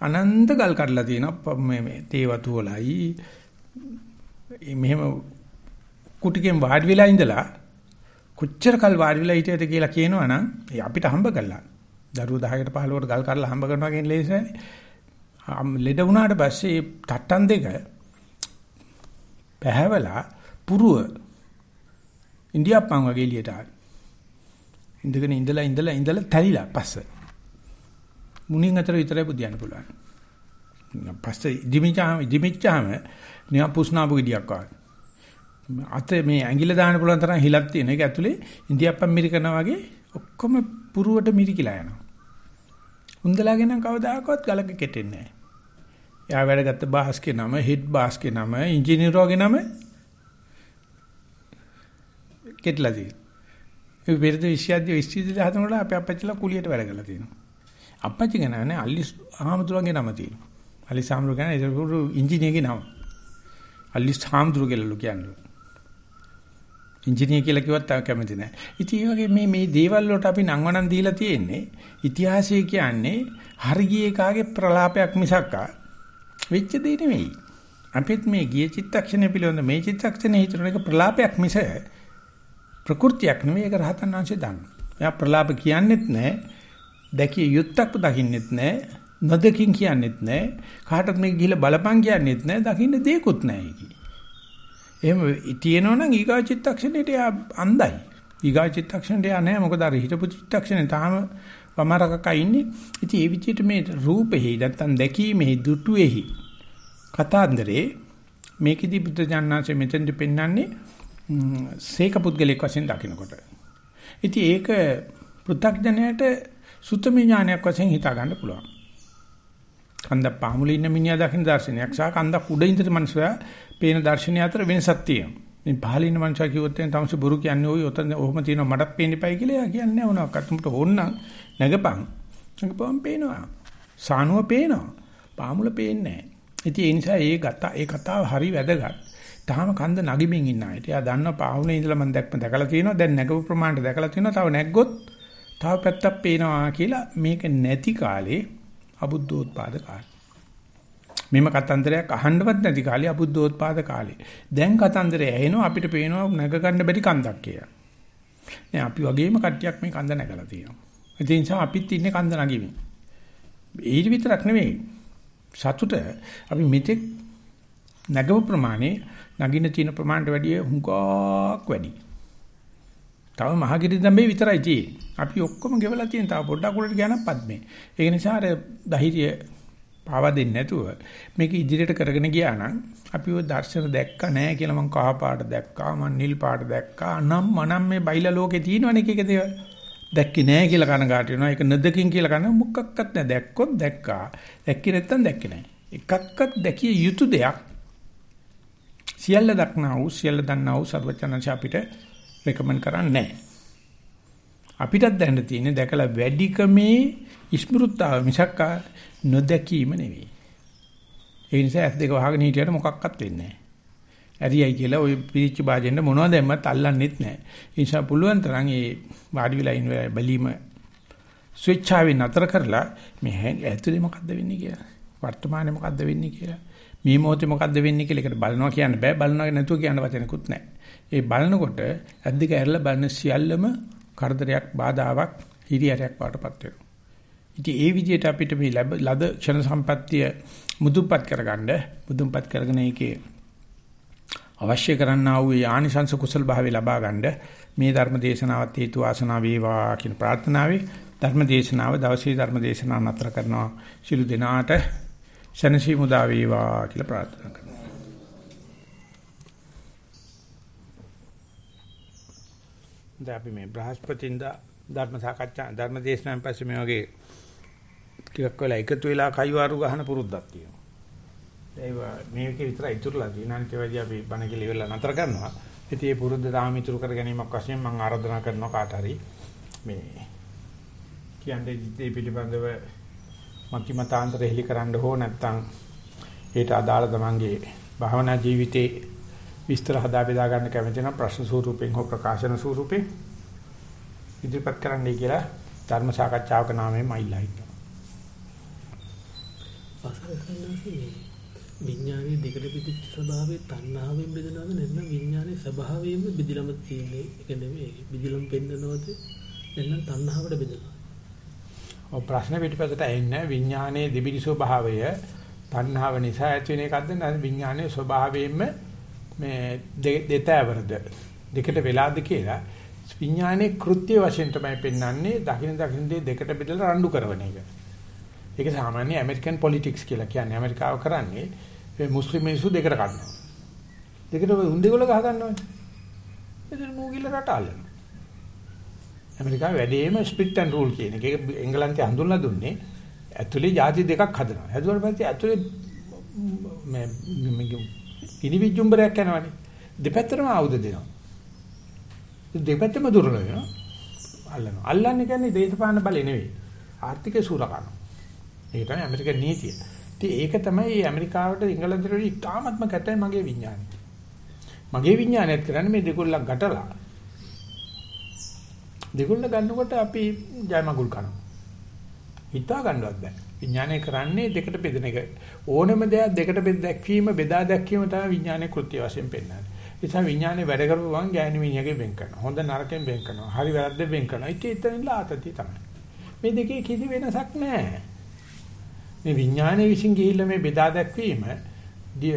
අනන්ත ගල් කඩලා තියෙනවා මේ මේ තේ වතු වලයි මෙහෙම කුටිකෙන් වාඩි වෙලා ඉඳලා කොච්චර කල් වාඩි වෙලා හිටියද කියලා කියනවනම් ඒ අපිට හම්බ කළා. දරුවෝ 10කට 15කට ගල් කරලා හම්බ කරනවා කියන ලේසි නැහැ. ලෙඩ වුණාට පස්සේ තට්ටන් දෙක පැහැවලා පුරුව ඉන්දියාප්පන් වගේ එළියට ආවා. ඉඳගෙන ඉඳලා ඉඳලා ඉඳලා තැලිලා පස්ස. මුණින් අතර විතරයි බුදියන්න පුළුවන්. පස්ස ඉදිමිච්චාම ඉදිමිච්චාම නිකන් පුස්නාපු ගෙඩියක් වගේ. අත මේ ඇඟිල්ල දාන්න පුළුවන් තරම් හිලක් තියෙන. ඒක ඇතුලේ ඉන්දියාප්පන් මිරිකනවා වගේ ඔක්කොම පුරුවට මිරිකිලා යනවා. උන්දලාගෙන කවදාකවත් ගලක කෙටෙන්නේ නැහැ. එයා වැඩගත්ත බාස්ගේ නම, හෙඩ් බාස්ගේ නම, ඉංජිනේරුවගේ නම කෙටලා තියෙනවා. ඒ පෙරද විශ්වවිද්‍ය විශ්වවිද්‍යාල හදනකොට අපේ අපච්චිලා කුලියට වැඩ කරලා තියෙනවා. අපච්චි ගනනේ අල්ලිස් ආමතුරුගේ නම තියෙනවා. අල්ලිස් ආමතුරු ගන ඒක ඉංජිනේරුවගේ නම. අල්ලිස් ආමතුරු කියලා කියන්නේ. ඉංජිනේර කියලා කිව්වත් තාම කැමති නැහැ. ඉතින් ඒ වගේ මේ මේ දේවල් වලට අපි නංවනම් දීලා තියෙන්නේ ඉතිහාසය කියන්නේ හරිය කාගේ ප්‍රලාපයක් මිසක්කා වෙච්ච දෙයක් නෙවෙයි. අපිත් මේ ගිය චිත්තක්ෂණය පිළිබඳ මේ චිත්තක්ෂණය හිතන එක ප්‍රලාපයක් මිස ප්‍රകൃතියක් නෙවෙයි ඒක රහතන් වහන්සේ දන්න. එයා ප්‍රලාප කියන්නෙත් නැහැ. දැකිය යුත්තක් දකින්නෙත් නැහැ. නොදකින් කියන්නෙත් නැහැ. කාටවත් මේක ගිහිල්ලා බලපං කියන්නෙත් නැහැ. දකින්න දෙයක්වත් නැහැ ඒකේ. එහෙම තියෙනවනම් ඊගා චිත්තක්ෂණයට යා අන්දයි. ඊගා චිත්තක්ෂණයට යා නැහැ. මොකද අර හිතපු චිත්තක්ෂණේ තාම වමරකක ඉන්නේ. ඉතින් ඒ විදිහට මේ රූපෙහි නැත්තම් දැකීමෙහි දුටුවේහි කතාන්දරේ මේකෙදි බුද්ධ ඥානanse මෙතෙන්දි පෙන්වන්නේ සීක පුද්ගලෙක් වශයෙන් දකින්නකොට. ඉතින් ඒක පෘථග්ජනයට සුතම ඥානයක් වශයෙන් හිතා ගන්න පුළුවන්. කන්ද පාමුලේ ඉන්න මිනිහා දකින්න දර්ශනයක් සහ කන්ද උඩ ඉඳලා මනුස්සයා පේන දර්ශනය අතර වෙනසක් තියෙනවා. මේ පහළ ඉන්න මනුස්සයා කිව්වොත් එතන තමස බුරු කියන්නේ ওই ඔතන ඔහොම තියෙනවා මටත් පේන්නපයි කියලා එයා කියන්නේ මොනවාක්වත් උඹට ඕන නම් නැගපන්. නැගපන් පේනවා. සානුව පේනවා. පාමුල පේන්නේ නැහැ. ඒ නිසා ඒ ගත ඒ කතාව හරි වැදගත්. තාම කන්ද නගිමින් ඉන්න අයට. එයා දන්නවා පාමුලේ ඉඳලා මම දැක්ම දැකලා තියෙනවා. දැන් නැගපු ප්‍රමාණයට දැකලා තියෙනවා. තව නැග්ගොත් තව පැත්තක් පේනවා කියලා මේක නැති කාලේ අබුද්ධෝත්පාද කාලේ. මෙම කතන්දරයක් අහන්නවත් නැති කාලේ අබුද්ධෝත්පාද කාලේ. දැන් කතන්දරය ඇහෙනවා අපිට පේනවා නැග ගන්න බැරි කන්දක් කියලා. නෑ අපි වගේම කට්ටියක් මේ කන්ද නැගලා තියෙනවා. ඒ නිසා අපිත් ඉන්නේ කන්ද නගිමින්. ඊට විතරක් නෙවෙයි. සතුට අපි මෙතෙක් නැගව ප්‍රමාණය නගින තියෙන ප්‍රමාණයට වැඩිය හුඟක් වැඩි. තව මහගිරි දඹේ විතරයි තියෙන්නේ. අපි ඔක්කොම ගෙවලා තියෙන තව පොඩ්ඩක් උඩට ගියා නම් පද්මේ. ඒක නිසා අර ධෛර්යය පාවා දෙන්නේ නැතුව මේක ඉදිරියට කරගෙන ගියා නම් අපි ওই දර්ශන දැක්ක නැහැ කියලා මං කහ පාට දැක්කා මං නිල් පාට දැක්කා නම් මනම් මේ බයිලා ලෝකේ තියෙනවනේ එක එක දේවල් දැක්කේ නැහැ කියලා කනගාට වෙනවා ඒක නැදකින් කියලා කන මොකක්වත් නැහැ දැක්කොත් දැක්කා දැක්කේ නැත්තම් දැක්කේ නැහැ එකක්වත් දැකිය යුතු දෙයක් සියල්ල දක්නා වූ සියල්ල දන්නා වූ සර්වචනංශ අපිට රෙකමන්ඩ් කරන්නේ අපිටත් දැනන්න තියෙන්නේ දැකලා වැඩිකමේ ස්මෘතාව මිසක් නොදැකීම නෙවෙයි. ඒ නිසා ඇස් දෙක වහගෙන හිටියට මොකක්වත් වෙන්නේ නැහැ. ඇරියයි කියලා ওই පිරිච්ච භාජෙන්න මොනවද දැම්මත් අල්ලන්නෙත් නැහැ. ඒ නිසා පුළුවන් තරම් ඒ වාඩි වෙලා ඉන්න බැලීම ස්විච්චාවෙන් නතර කරලා මේ ඇතුලේ මොකද්ද වෙන්නේ කියලා. වර්තමානයේ මොකද්ද වෙන්නේ කියලා. මේ මොහොතේ මොකද්ද වෙන්නේ කියලා එකට බලනවා කියන්න බෑ. බලනවා නැතුව කියන්න වචනකුත් නැහැ. ඒ බලනකොට ඇද්දික ඇරලා බලන සියල්ලම කරදරයක් බාධාවක් හිරියරයක් වටපත් වෙනවා. ඉතින් ඒ විදිහට අපිට මේ ලද ක්ෂණ සම්පත්තිය මුදුන්පත් කරගන්න මුදුන්පත් කරගෙන ඒකේ අවශ්‍ය කරන්නා වූ ආනිසංස කුසල භාවය ලබා ගන්න මේ ධර්ම දේශනාවත් හේතු වාසනා වේවා කියන ප්‍රාර්ථනාවයි ධර්ම දේශනාව දවසේ ධර්ම දේශනාව නතර කරනවා ශිළු දිනාට ශනසි මුදා වේවා කියලා ප්‍රාර්ථනා කරනවා දැන් අපි මේ බ්‍රහස්පතින්දා ධර්ම සාකච්ඡා ධර්ම දේශනාවෙන් පස්සේ මේ වගේ ටිකක් වෙලා එකතු වෙලා කයිවාරු ගහන පුරුද්දක් තියෙනවා. ඒවා මේක විතර ඉතුරුලා තියෙනවා. අනිත් ඒවාදී අපි බණ කියලා ඉවරලා නතර කරනවා. ඉතින් මේ පුරුද්ද තාම ඉතුරු කර ගැනීමක් වශයෙන් මම ආරාධනා කරනවා කාට හරි මේ කියන්නේ දිත්තේ පිළිබඳව මතිමතාන්තර හෙලි කරන්න හෝ නැත්නම් ඒට අදාළ තමන්ගේ භාවනා ජීවිතේ විස්තර හදා බෙදා ගන්න කැමති නම් ප්‍රශ්න ස්වරූපෙන් හෝ ප්‍රකාශන ස්වරූපෙන් ඉදිරිපත් කරන්නයි කියලා ධර්ම සාකච්ඡාවක නාමයෙන් මයිලා හිටියා. පසල කරනවා විඥානයේ දෙකට බෙදිච්ච ස්වභාවය තණ්හාවෙන් බෙදනවද නැත්නම් විඥානයේ ස්වභාවයෙන්ම බෙදිලම තියෙන්නේ? ඒක නෙමෙයි. බෙදිලම පෙන්නනවද නැත්නම් තණ්හාවට බෙදනවද? ඔව් ප්‍රශ්න පිටිපස්සට එන්නේ විඥානයේ දෙබිඩි ස්වභාවය තණ්හාව නිසා ඇති වෙන එකක්ද නැත්නම් විඥානයේ ස්වභාවයෙන්ම මේ දෙතෑවරද දෙකට වෙලාද කියලා විඥානයේ කෘත්‍ය වශයෙන් තමයි පෙන්වන්නේ දකින්න දකින්න දෙකට බෙදලා රණ්ඩු කරන එක. ඒක සාමාන්‍ය ඇමරිකන් පොලිටික්ස් කියලා කියන්නේ ඇමරිකාව කරන්නේ මේ මුස්ලිම් මිනිස්සු දෙකට කඩනවා. දෙකට හුන්දේගොල්ල ගහ ගන්නවනේ. එතන මූගිල්ල රට අල්ලනවා. ඇමරිකාව වැඩිම ස්ප්ලිට් ඇන්ඩ් රූල් කියන එක. ඒක එංගලන්තේ හඳුන්ලා දුන්නේ ඇතුලේ ಜಾති දෙකක් හදනවා. හැදුවාට පස්සේ ඇතුලේ මේ ඉනිවිජුම්බරයක් යනවනේ. දෙපැත්තටම ආයුධ දෙනවා. දෙපැත්තම දුර්වල වෙනවා. අල්ලනවා. අල්ලන්නේ කියන්නේ දේශපාලන බලය නෙවෙයි. ආර්ථික සූරකම. ඒක තමයි ඇමරිකන් නීතිය. ඉතින් ඒක තමයි ඇමරිකාවට ඉංගලන්තයට වඩා ඉතාමත්ම කැතයි මගේ විඥානය. මගේ විඥානයත් කරන්නේ මේ දෙකොල්ලක් ගැටලා. දෙකොල්ල ගන්නකොට අපි ජයමගුල් කරනවා. හිතා ගන්නවත් බෑ. විඥානය කරන්නේ දෙකට බෙදෙන එක. ඕනම දෙයක් දෙකට බෙද දැක්වීම බෙදා දැක්වීම තමයි විඥානයේ කෘත්‍ය වශයෙන් පෙන්වන්නේ. ඒ නිසා විඥානේ වැඩ කරපු ගමන් ගෑණි මිනිහගේ වෙන් කරනවා. හොඳ නරකෙන් වෙන් කරනවා. හරි වැරද්ද වෙන් කරනවා. ඉතින් එතනින්ලා ආතතිය තමයි. මේ දෙකේ කිසි වෙනසක් නැහැ. මේ විඥානයේ විසින් ගිහිල්ලා මේ බෙදා දැක්වීම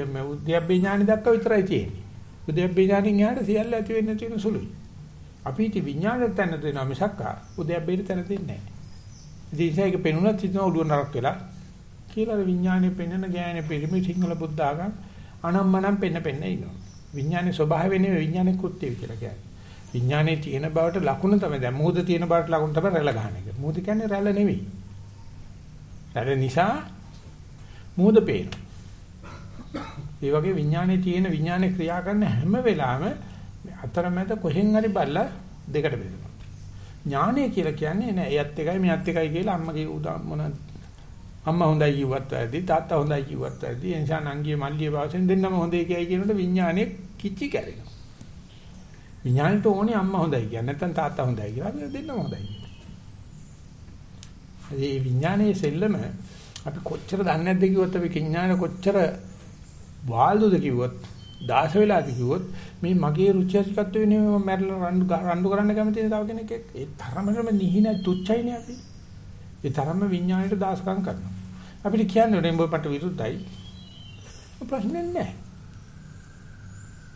මේ උද්‍යප්පේ ඥානෙ දක්වා විතරයි තියෙන්නේ. උද්‍යප්පේ ඥානෙන් එහාට සියල්ල ඇති වෙන්න තියෙන සුළුයි. අපි ඉති විඥානෙට තැන දෙනවා මිසක් උද්‍යප්පේට තැන දෙන්නේ නැහැ. ඉතින් ඒක පෙනුනත් ඉතන ඔළුව නරක් වෙලා කියලා විඥානේ පෙන්වන ගෑනේ පිරිමි සිංහල බුද්ධ ආගම් අනම්මනම් පෙන්න පෙන්න ඉන්නවා. විඥානේ ස්වභාවය නෙවෙයි විඥානේ කෘත්‍යය කියලා කියන්නේ. විඥානේ තියෙන බවට ලකුණ තමයි දැන් මොහොත තියෙන බවට ලකුණ තමයි රැළ ගන්න එක. මොහොත කියන්නේ රැළ නෙවෙයි. රැළ නිසා මූද පේනවා. ඒ වගේ විඥානයේ තියෙන විඥානේ ක්‍රියා කරන හැම වෙලාවෙම අතරමැද කොහෙන් හරි බල්ලා දෙකට බෙදෙනවා. ඥානය කියලා කියන්නේ නෑ එයත් එකයි මෙයත් එකයි කියලා අම්මගේ උදා මොන අම්මා හොඳයි කිව්වත් වැරදි තාත්තා හොඳයි කිව්වත් වැරදි. ඒ නිසා නංගිය මල්ලිය භාෂෙන් දෙන්නම හොඳයි කියයි කියනකොට විඥානේ කිචි කැරෙනවා. විඥානට ඕනේ අම්මා හොඳයි කියන්නේ. නැත්නම් තාත්තා හොඳයි කියලා අපි දෙන්නම හොඳයි ඒ විඥානයේ සෙල්ලම අපි කොච්චර දන්නේ නැද්ද කිව්වොත් අපි විඥාන කොච්චර වාල්දුද කිව්වොත් දාස වෙලාද කිව්වොත් මේ මගේ රුචිකත්වය නේ මම මැරලා රණ්ඩු රණ්ඩු කරන්න කැමති තව කෙනෙක් එක්ක? ඒ තරමටම නිහින තුච්චයිනේ අපි. ඒ තරම්ම විඥාණයට දාසකම් කරනවා. අපිට කියන්නේ රෙම්බෝ පට විරුද්ධයි. ප්‍රශ්නේ නැහැ.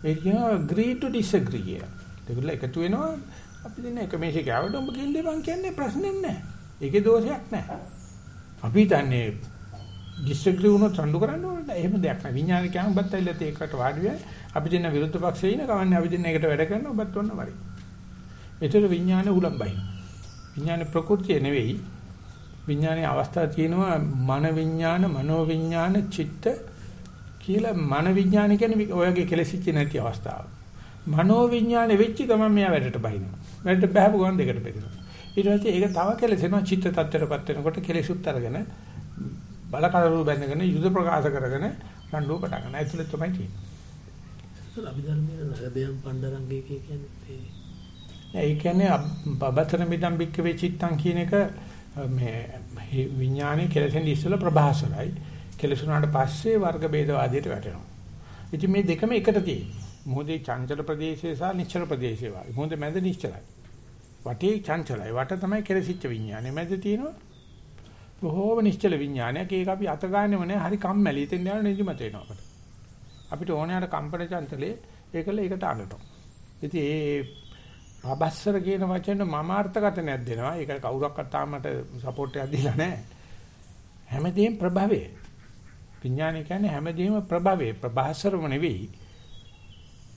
ඒ කියනවා agree to disagree කියලා. ඒගොල්ල එකතු වෙනවා අපි දෙන්න එක මේෂේ ගාවට ඔබ කිල්ලේ මං කියන්නේ ප්‍රශ්නේ නැහැ. ඒකේ දෝෂයක් නැහැ. අපි දන්නේ ඩිස්ඇග්‍රී වුණොත් රණ්ඩු කරන්න ඕනද? එහෙම දෙයක් නෑ. විඥාන කියම ඔබත් ඇවිල්ලා ඒකට වාඩි වෙයි. අපි දෙන්න විරුද්ධ පක්ෂයේ ඉන කවන්නේ අපි දෙන්න එකට වැඩ කරන ඔබත් වන්න වරි. ඒතර විඥාන උලම්බයි. විඥාන ප්‍රകൃතිය නෙවෙයි. විඥානයේ අවස්ථා තියෙනවා මන විඥාන, මනෝ විඥාන, චිත්ත කියලා මන විඥාන කියන්නේ ඔයගේ කෙලෙසිච්ච නැති අවස්ථාව. මනෝ විඥානේ වෙච්ච ගමන් මෙයා වැඩට බහිනවා. වැඩට බහපු ගමන් දෙකට බෙදෙනවා. ඊට පස්සේ ඒක තව කෙලෙසෙනවා චිත්ත tattරපත් වෙනකොට කෙලෙසුත් අරගෙන බලකරරු බැඳගෙන යුද ප්‍රකාශ කරගෙන රණ්ඩුව පටන් ගන්න. ඇතුළේ තමයි තියෙන්නේ. අභිධර්මයේ නරදයන් පණ්ඩරංගය කියන්නේ ඒ කියන්නේ බබතර මිදම් බික්ක වෙචිත්තං කියන එක මේ විඥානයේ කෙලෙසෙන් ඉස්සෙල්ලා ප්‍රභාසරයි. කෙලෙසුනාට පස්සේ වර්ග ભેදවාදයට වැටෙනවා. ඉතින් මේ දෙකම එකට තියෙනවා. මොහොතේ චංචල ප්‍රදේශය සහ නිශ්චල ප්‍රදේශය වගේ. මොහොතේ මැද නිශ්චලයි. වටේ චංචලයි. වට තමයි කෙලසිච්ච විඥානය. මැද තියෙනවා බොහෝම නිශ්චල විඥානයක්. ඒක අපි අත ගන්නෙම නෑ. හරි කම්මැලි. ඉතින් යන නිදිමත එනවා අපිට. අපිට ඕනේ අර කම්පන චංචලේ ඒකල ඒකට අඬනවා. ඉතින් ඒ පබස්සර කියන වචන මම අර්ථකථනයක් දෙනවා. ඒක කවුරක්වත් තාම මට සපෝට් එකක් දීලා නැහැ. හැමදේම ප්‍රභවය. විඥානය කියන්නේ හැමදේම ප්‍රභවය. ප්‍රභාසරම නෙවෙයි.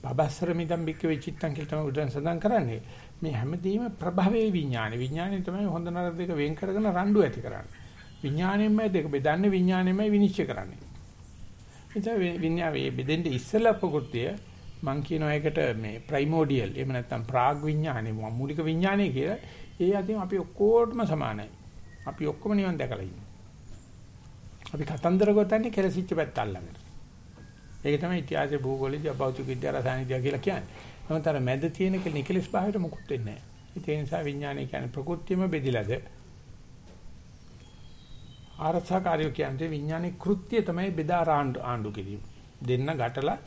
පබස්සර මිදම් බික්ක වෙචිත්තං කියලා තමයි උදන් සඳහන් කරන්නේ. මේ හැමදේම ප්‍රභවයේ විඥානේ. විඥානේ තමයි හොඳ නරක දෙක වෙන් කරගෙන රණ්ඩු ඇති කරන්නේ. විඥාණයෙන්මයි දෙක බෙදන්නේ විඥාණයෙන්මයි විනිශ්චය කරන්නේ. ඉතින් විඥානේ බෙදෙන්න ඉස්සෙල්ලා ප්‍රകൃතිය මම කියනවා ඒකට මේ ප්‍රයිමෝඩියල් එහෙම නැත්නම් ප්‍රාග් විඥානේ මූලික විඥානේ කියලා. ඒ අතින් අපි ඔක්කොටම සමානයි. අපි ඔක්කොම නිවන් දැකලා ඉන්නේ. අපි කතන්දර ගොතන්නේ කෙලසිච්ච පැත්ත අල්ලගෙන. ඒක තමයි ඉතිහාසයේ භූගෝලයේ භෞතික විද්‍යාව රසායන විද්‍යාව කියලා කියන්නේ. නමුත් අර මැද තියෙන නිකලස් භාවයට මොකුත් වෙන්නේ නැහැ. ඒ නිසා විඥානය කියන්නේ ප්‍රകൃතියම බෙදිලාද ආරක්ෂාකාරයෝ කියන්නේ විඥානේ කෘත්‍ය තමයි බෙදා ආණ්ඩු ආණ්ඩු කිරීම. දෙන්න ගැටලා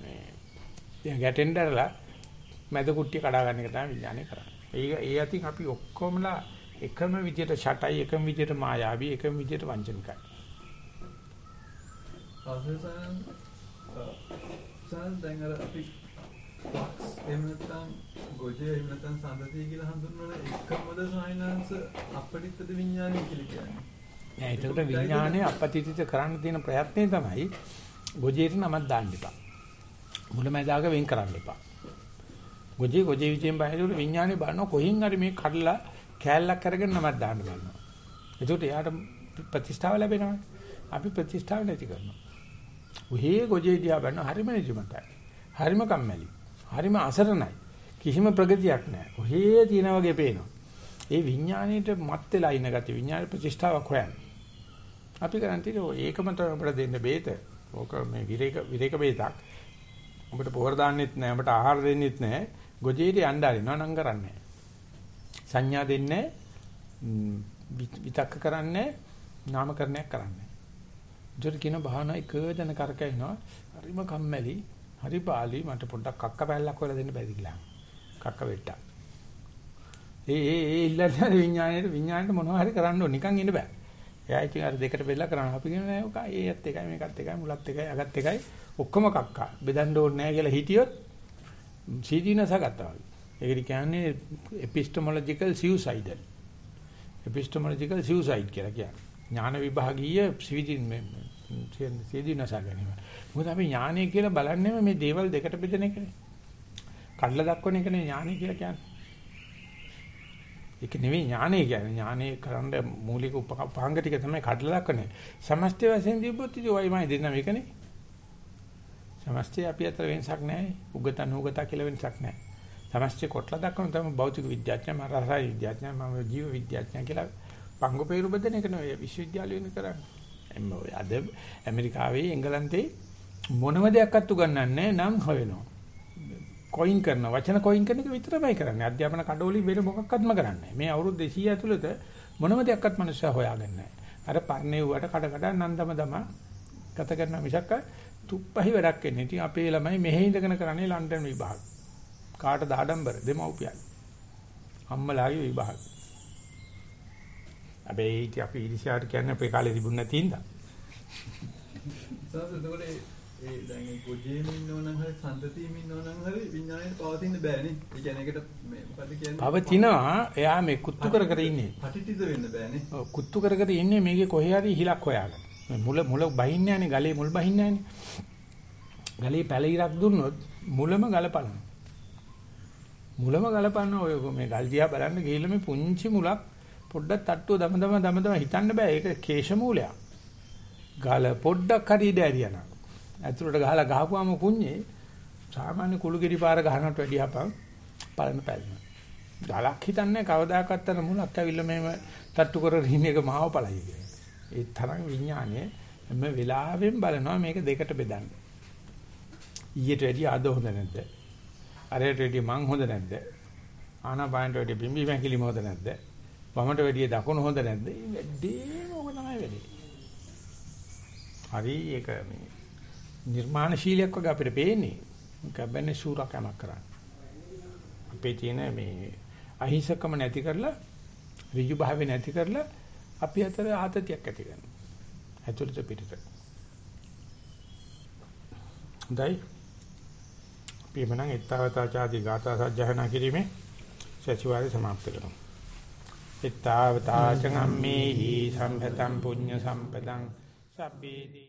මේ දැන් ගැටෙන්නදලා මැද කුට්ටිය කඩා ගන්න එක තමයි විඥානේ කරන්නේ. ඒක ඒ අතින් අපි ඔක්කොමලා එකම විදියට ෂටයි එකම විදියට මායාවී එකම විදියට වංචනිකයි. ආසසයන් සයන් දැන් අර අපි එහෙම නැත්නම් ගොජේ එහෙම නැත්නම් සම්දතිය කියලා හඳුන්වන එකමද සායනංශ අපටිත්තද විඥානය කියලා කියන්නේ. නෑ ඒකට විඥානය අපටිත්‍ත කරන්න තියෙන ප්‍රයත්නේ තමයි ගොජේට නමක් දාන්න එපා. මුලමැදාක වෙන් කරන්න එපා. ගොජේ ගොජේ විචෙන් බහිනකොට විඥානේ බලන කොහින් හරි මේ කඩලා කෑල්ලක් අරගෙන නමක් දාන්න බලනවා. ඒකට එයාට ප්‍රතිස්ථාව ලැබෙනවා. අපි ප්‍රතිස්ථාව නැති කරනවා. ඔහේ ගොජේ දිහා බලන හරිම නිදිමතයි. හරිම කම්මැලි. හරිම අසරණයි. කිසිම ප්‍රගතියක් නැහැ. ඔහේ තියෙන වගේ පේනවා. ඒ විඥාණයට මත් වෙලා ඉන්න ගතිය විඥාන ප්‍රතිෂ්ඨාවක් හොයන්නේ. අපි කරන්නේ ඒකම තමයි අපිට දෙන්න බේත. ඕක මේ විරේක විරේක බේතක්. ඔබට පොහොර දාන්නෙත් නැහැ, ඔබට ආහාර දෙන්නෙත් නැහැ. ගොජේට යන්න ආරිනවා නම් කරන්නේ සංඥා දෙන්නේ විතක්ක කරන්නේ නාමකරණයක් කරන්නේ. ඒකට කියන භාවනා එක දන කරකැවෙනවා. හරිම කම්මැලි හරි පාළි මට පොඩ්ඩක් කක්ක පැල්ලක් හොයලා දෙන්න බැරි කියලා. කක්ක වෙට්ටා. ඒ ඒ ඒ ඉල්ලන්නේ විඥාණයට විඥාණයට මොනවා හරි කරන්න ඕන නිකන් ඉන්න බෑ. එයා ඉතින් අර දෙකට බෙදලා කරනවා. අපි කියන්නේ නෑ ඔක ඒත් එකයි මේකත් එකයි මුලත් එකයි අගත් එකයි ඔක්කොම කක්කා. බෙදන්න ඕනේ නෑ කියලා හිටියොත් සීදීනස ගත්තා වගේ. ඒකට කියන්නේ epistemological suicidal. epistemological suicide කියලා කියන්නේ. ඥාන විභාගීය සීදීනස ගැනීම. මොකද අපි ඥානය කියලා බලන්නේම මේ දේවල් දෙකට බෙදෙන එකනේ. කඩලා දක්වන එකනේ ඥානය කියලා කියන්නේ. ඒක නෙවෙයි ඥානය කියන්නේ. ඥානය කරන්න මූලික උපංග ටික තමයි කඩලා දක්වන්නේ. සමස්ත වශයෙන් දීපොත් ඉතින් වයිමයි දෙන්න මේකනේ. සමස්තය අපි අතර වෙනසක් නැහැ. උගත නුගත කියලා වෙනසක් නැහැ. සමස්තය කොටලා දක්වන තමයි භෞතික විද්‍යාඥයා, මම රසායන විද්‍යාඥයා, මම ජීව විද්‍යාඥයා කියලා පංගු peeru බෙදෙන එක නෙවෙයි විශ්වවිද්‍යාලය වෙන කරන්නේ. එම්ම ඔය අද ඇමරිකාවේ එංගලන්තේ මොනම දෙයක්වත් උගන්වන්නේ නම් හොයනවා. කොයින් කරන වචන කොයින් කරන එක විතරමයි කරන්නේ. අධ්‍යාපන කඩෝලි වෙන මොකක්වත්ම කරන්නේ මේ අවුරුදු 200 ඇතුළත මොනම දෙයක්වත් මිනිස්සු හොයාගන්නේ නැහැ. අර පර්ණේ වුවට කඩ කඩ නන්දම දම ගත කරන මිසක් තුප්පහි වැඩක් වෙන්නේ. ඉතින් අපේ ළමයි මෙහෙ ඉඳගෙන කරන්නේ ලන්ඩන් විභාග. කාටද ආඩම්බර දෙමව්පියන්. අම්මලාගේ විභාග. හැබැයි ඉතින් අපි ඉරිසියාට කියන්නේ අපේ කාලේ තිබුණ නැති ඉඳා. සාද එතකොට ඒ දැන් ඒ ගොජේම ඉන්නවනම් හරි සම්තතියෙම ඉන්නවනම් හරි විඥාණයට පවතින්න බෑනේ. ඒ කියන්නේ ඒකට මේ මොකද කියන්නේ? පවතිනවා එයා මේ කුත්තු කර කර ඉන්නේ. පටිතිත වෙන්න බෑනේ. ඔව් කුත්තු කර කර ඉන්නේ මේකේ කොහේ හරි හිලක් හොයාගෙන. මේ මුල මුල බහින්නේ නැහනේ ගලේ මුල් බහින්නේ නැහනේ. ගලේ පැල ඉරක් දුන්නොත් මුලම ගලපනවා. මුලම ගලපන්න ඔය මේ ගල් දිහා බලන්න ගිහිල්ලා මේ පුංචි මුලක් පොඩ්ඩක් තට්ටුව දම දම දම දම හිතන්න බෑ ඒක කේශ මූලයක්. ගාල පොඩ්ඩක් හරි ඉඩ ඇරියනම්. ඇතුළට ගහලා ගහපුවාම කුඤ්ඤේ සාමාන්‍ය කුළු ගෙඩි පාර ගහනට වැඩිය අපන් බලන්න පැල්ලන. ගලක් හිතන්නේ කවදාකවත් අර මුලක් ඇවිල්ලා මෙහෙම තට්ටු කරගෙන ඉන්න එක මාව පළයි කියන්නේ. ඒ තරම් විඥානය හැම වෙලාවෙම බලනවා මේක දෙකට බෙදන්න. ඊට වැඩිය අද හොඳ නැද්ද? අරයට වැඩිය මං හොඳ නැද්ද? ආනාපානට වැඩිය බිම්බි මැකිලිම හොඳ නැද්ද? වමට වැඩිය දකුණ හොඳ නැද්ද? මේ වැඩේම ඕක තමයි වැඩේ. හරි ඒක මේ නිර්මාණශීලයක් වගේ අපිට පේන්නේ. කැබන්නේ සූරකමක් කරන්නේ. අපේ තියෙන මේ අහිංසකම නැති කරලා ඍජු භාවය නැති කරලා අපි අතර ආතතියක් ඇති කරනවා. ඇතුළත පිටත. හොඳයි. අපි එමනම් ඊත්තාවතාචාදී ගාථා සජ්ජහනා කිරීමේ සතිවාරය સમાપ્ત කරමු. ඊත්තාවතාච ගම්මේහි සම්පතම් පුඤ්ඤ සම්පතම් සබ්බේදී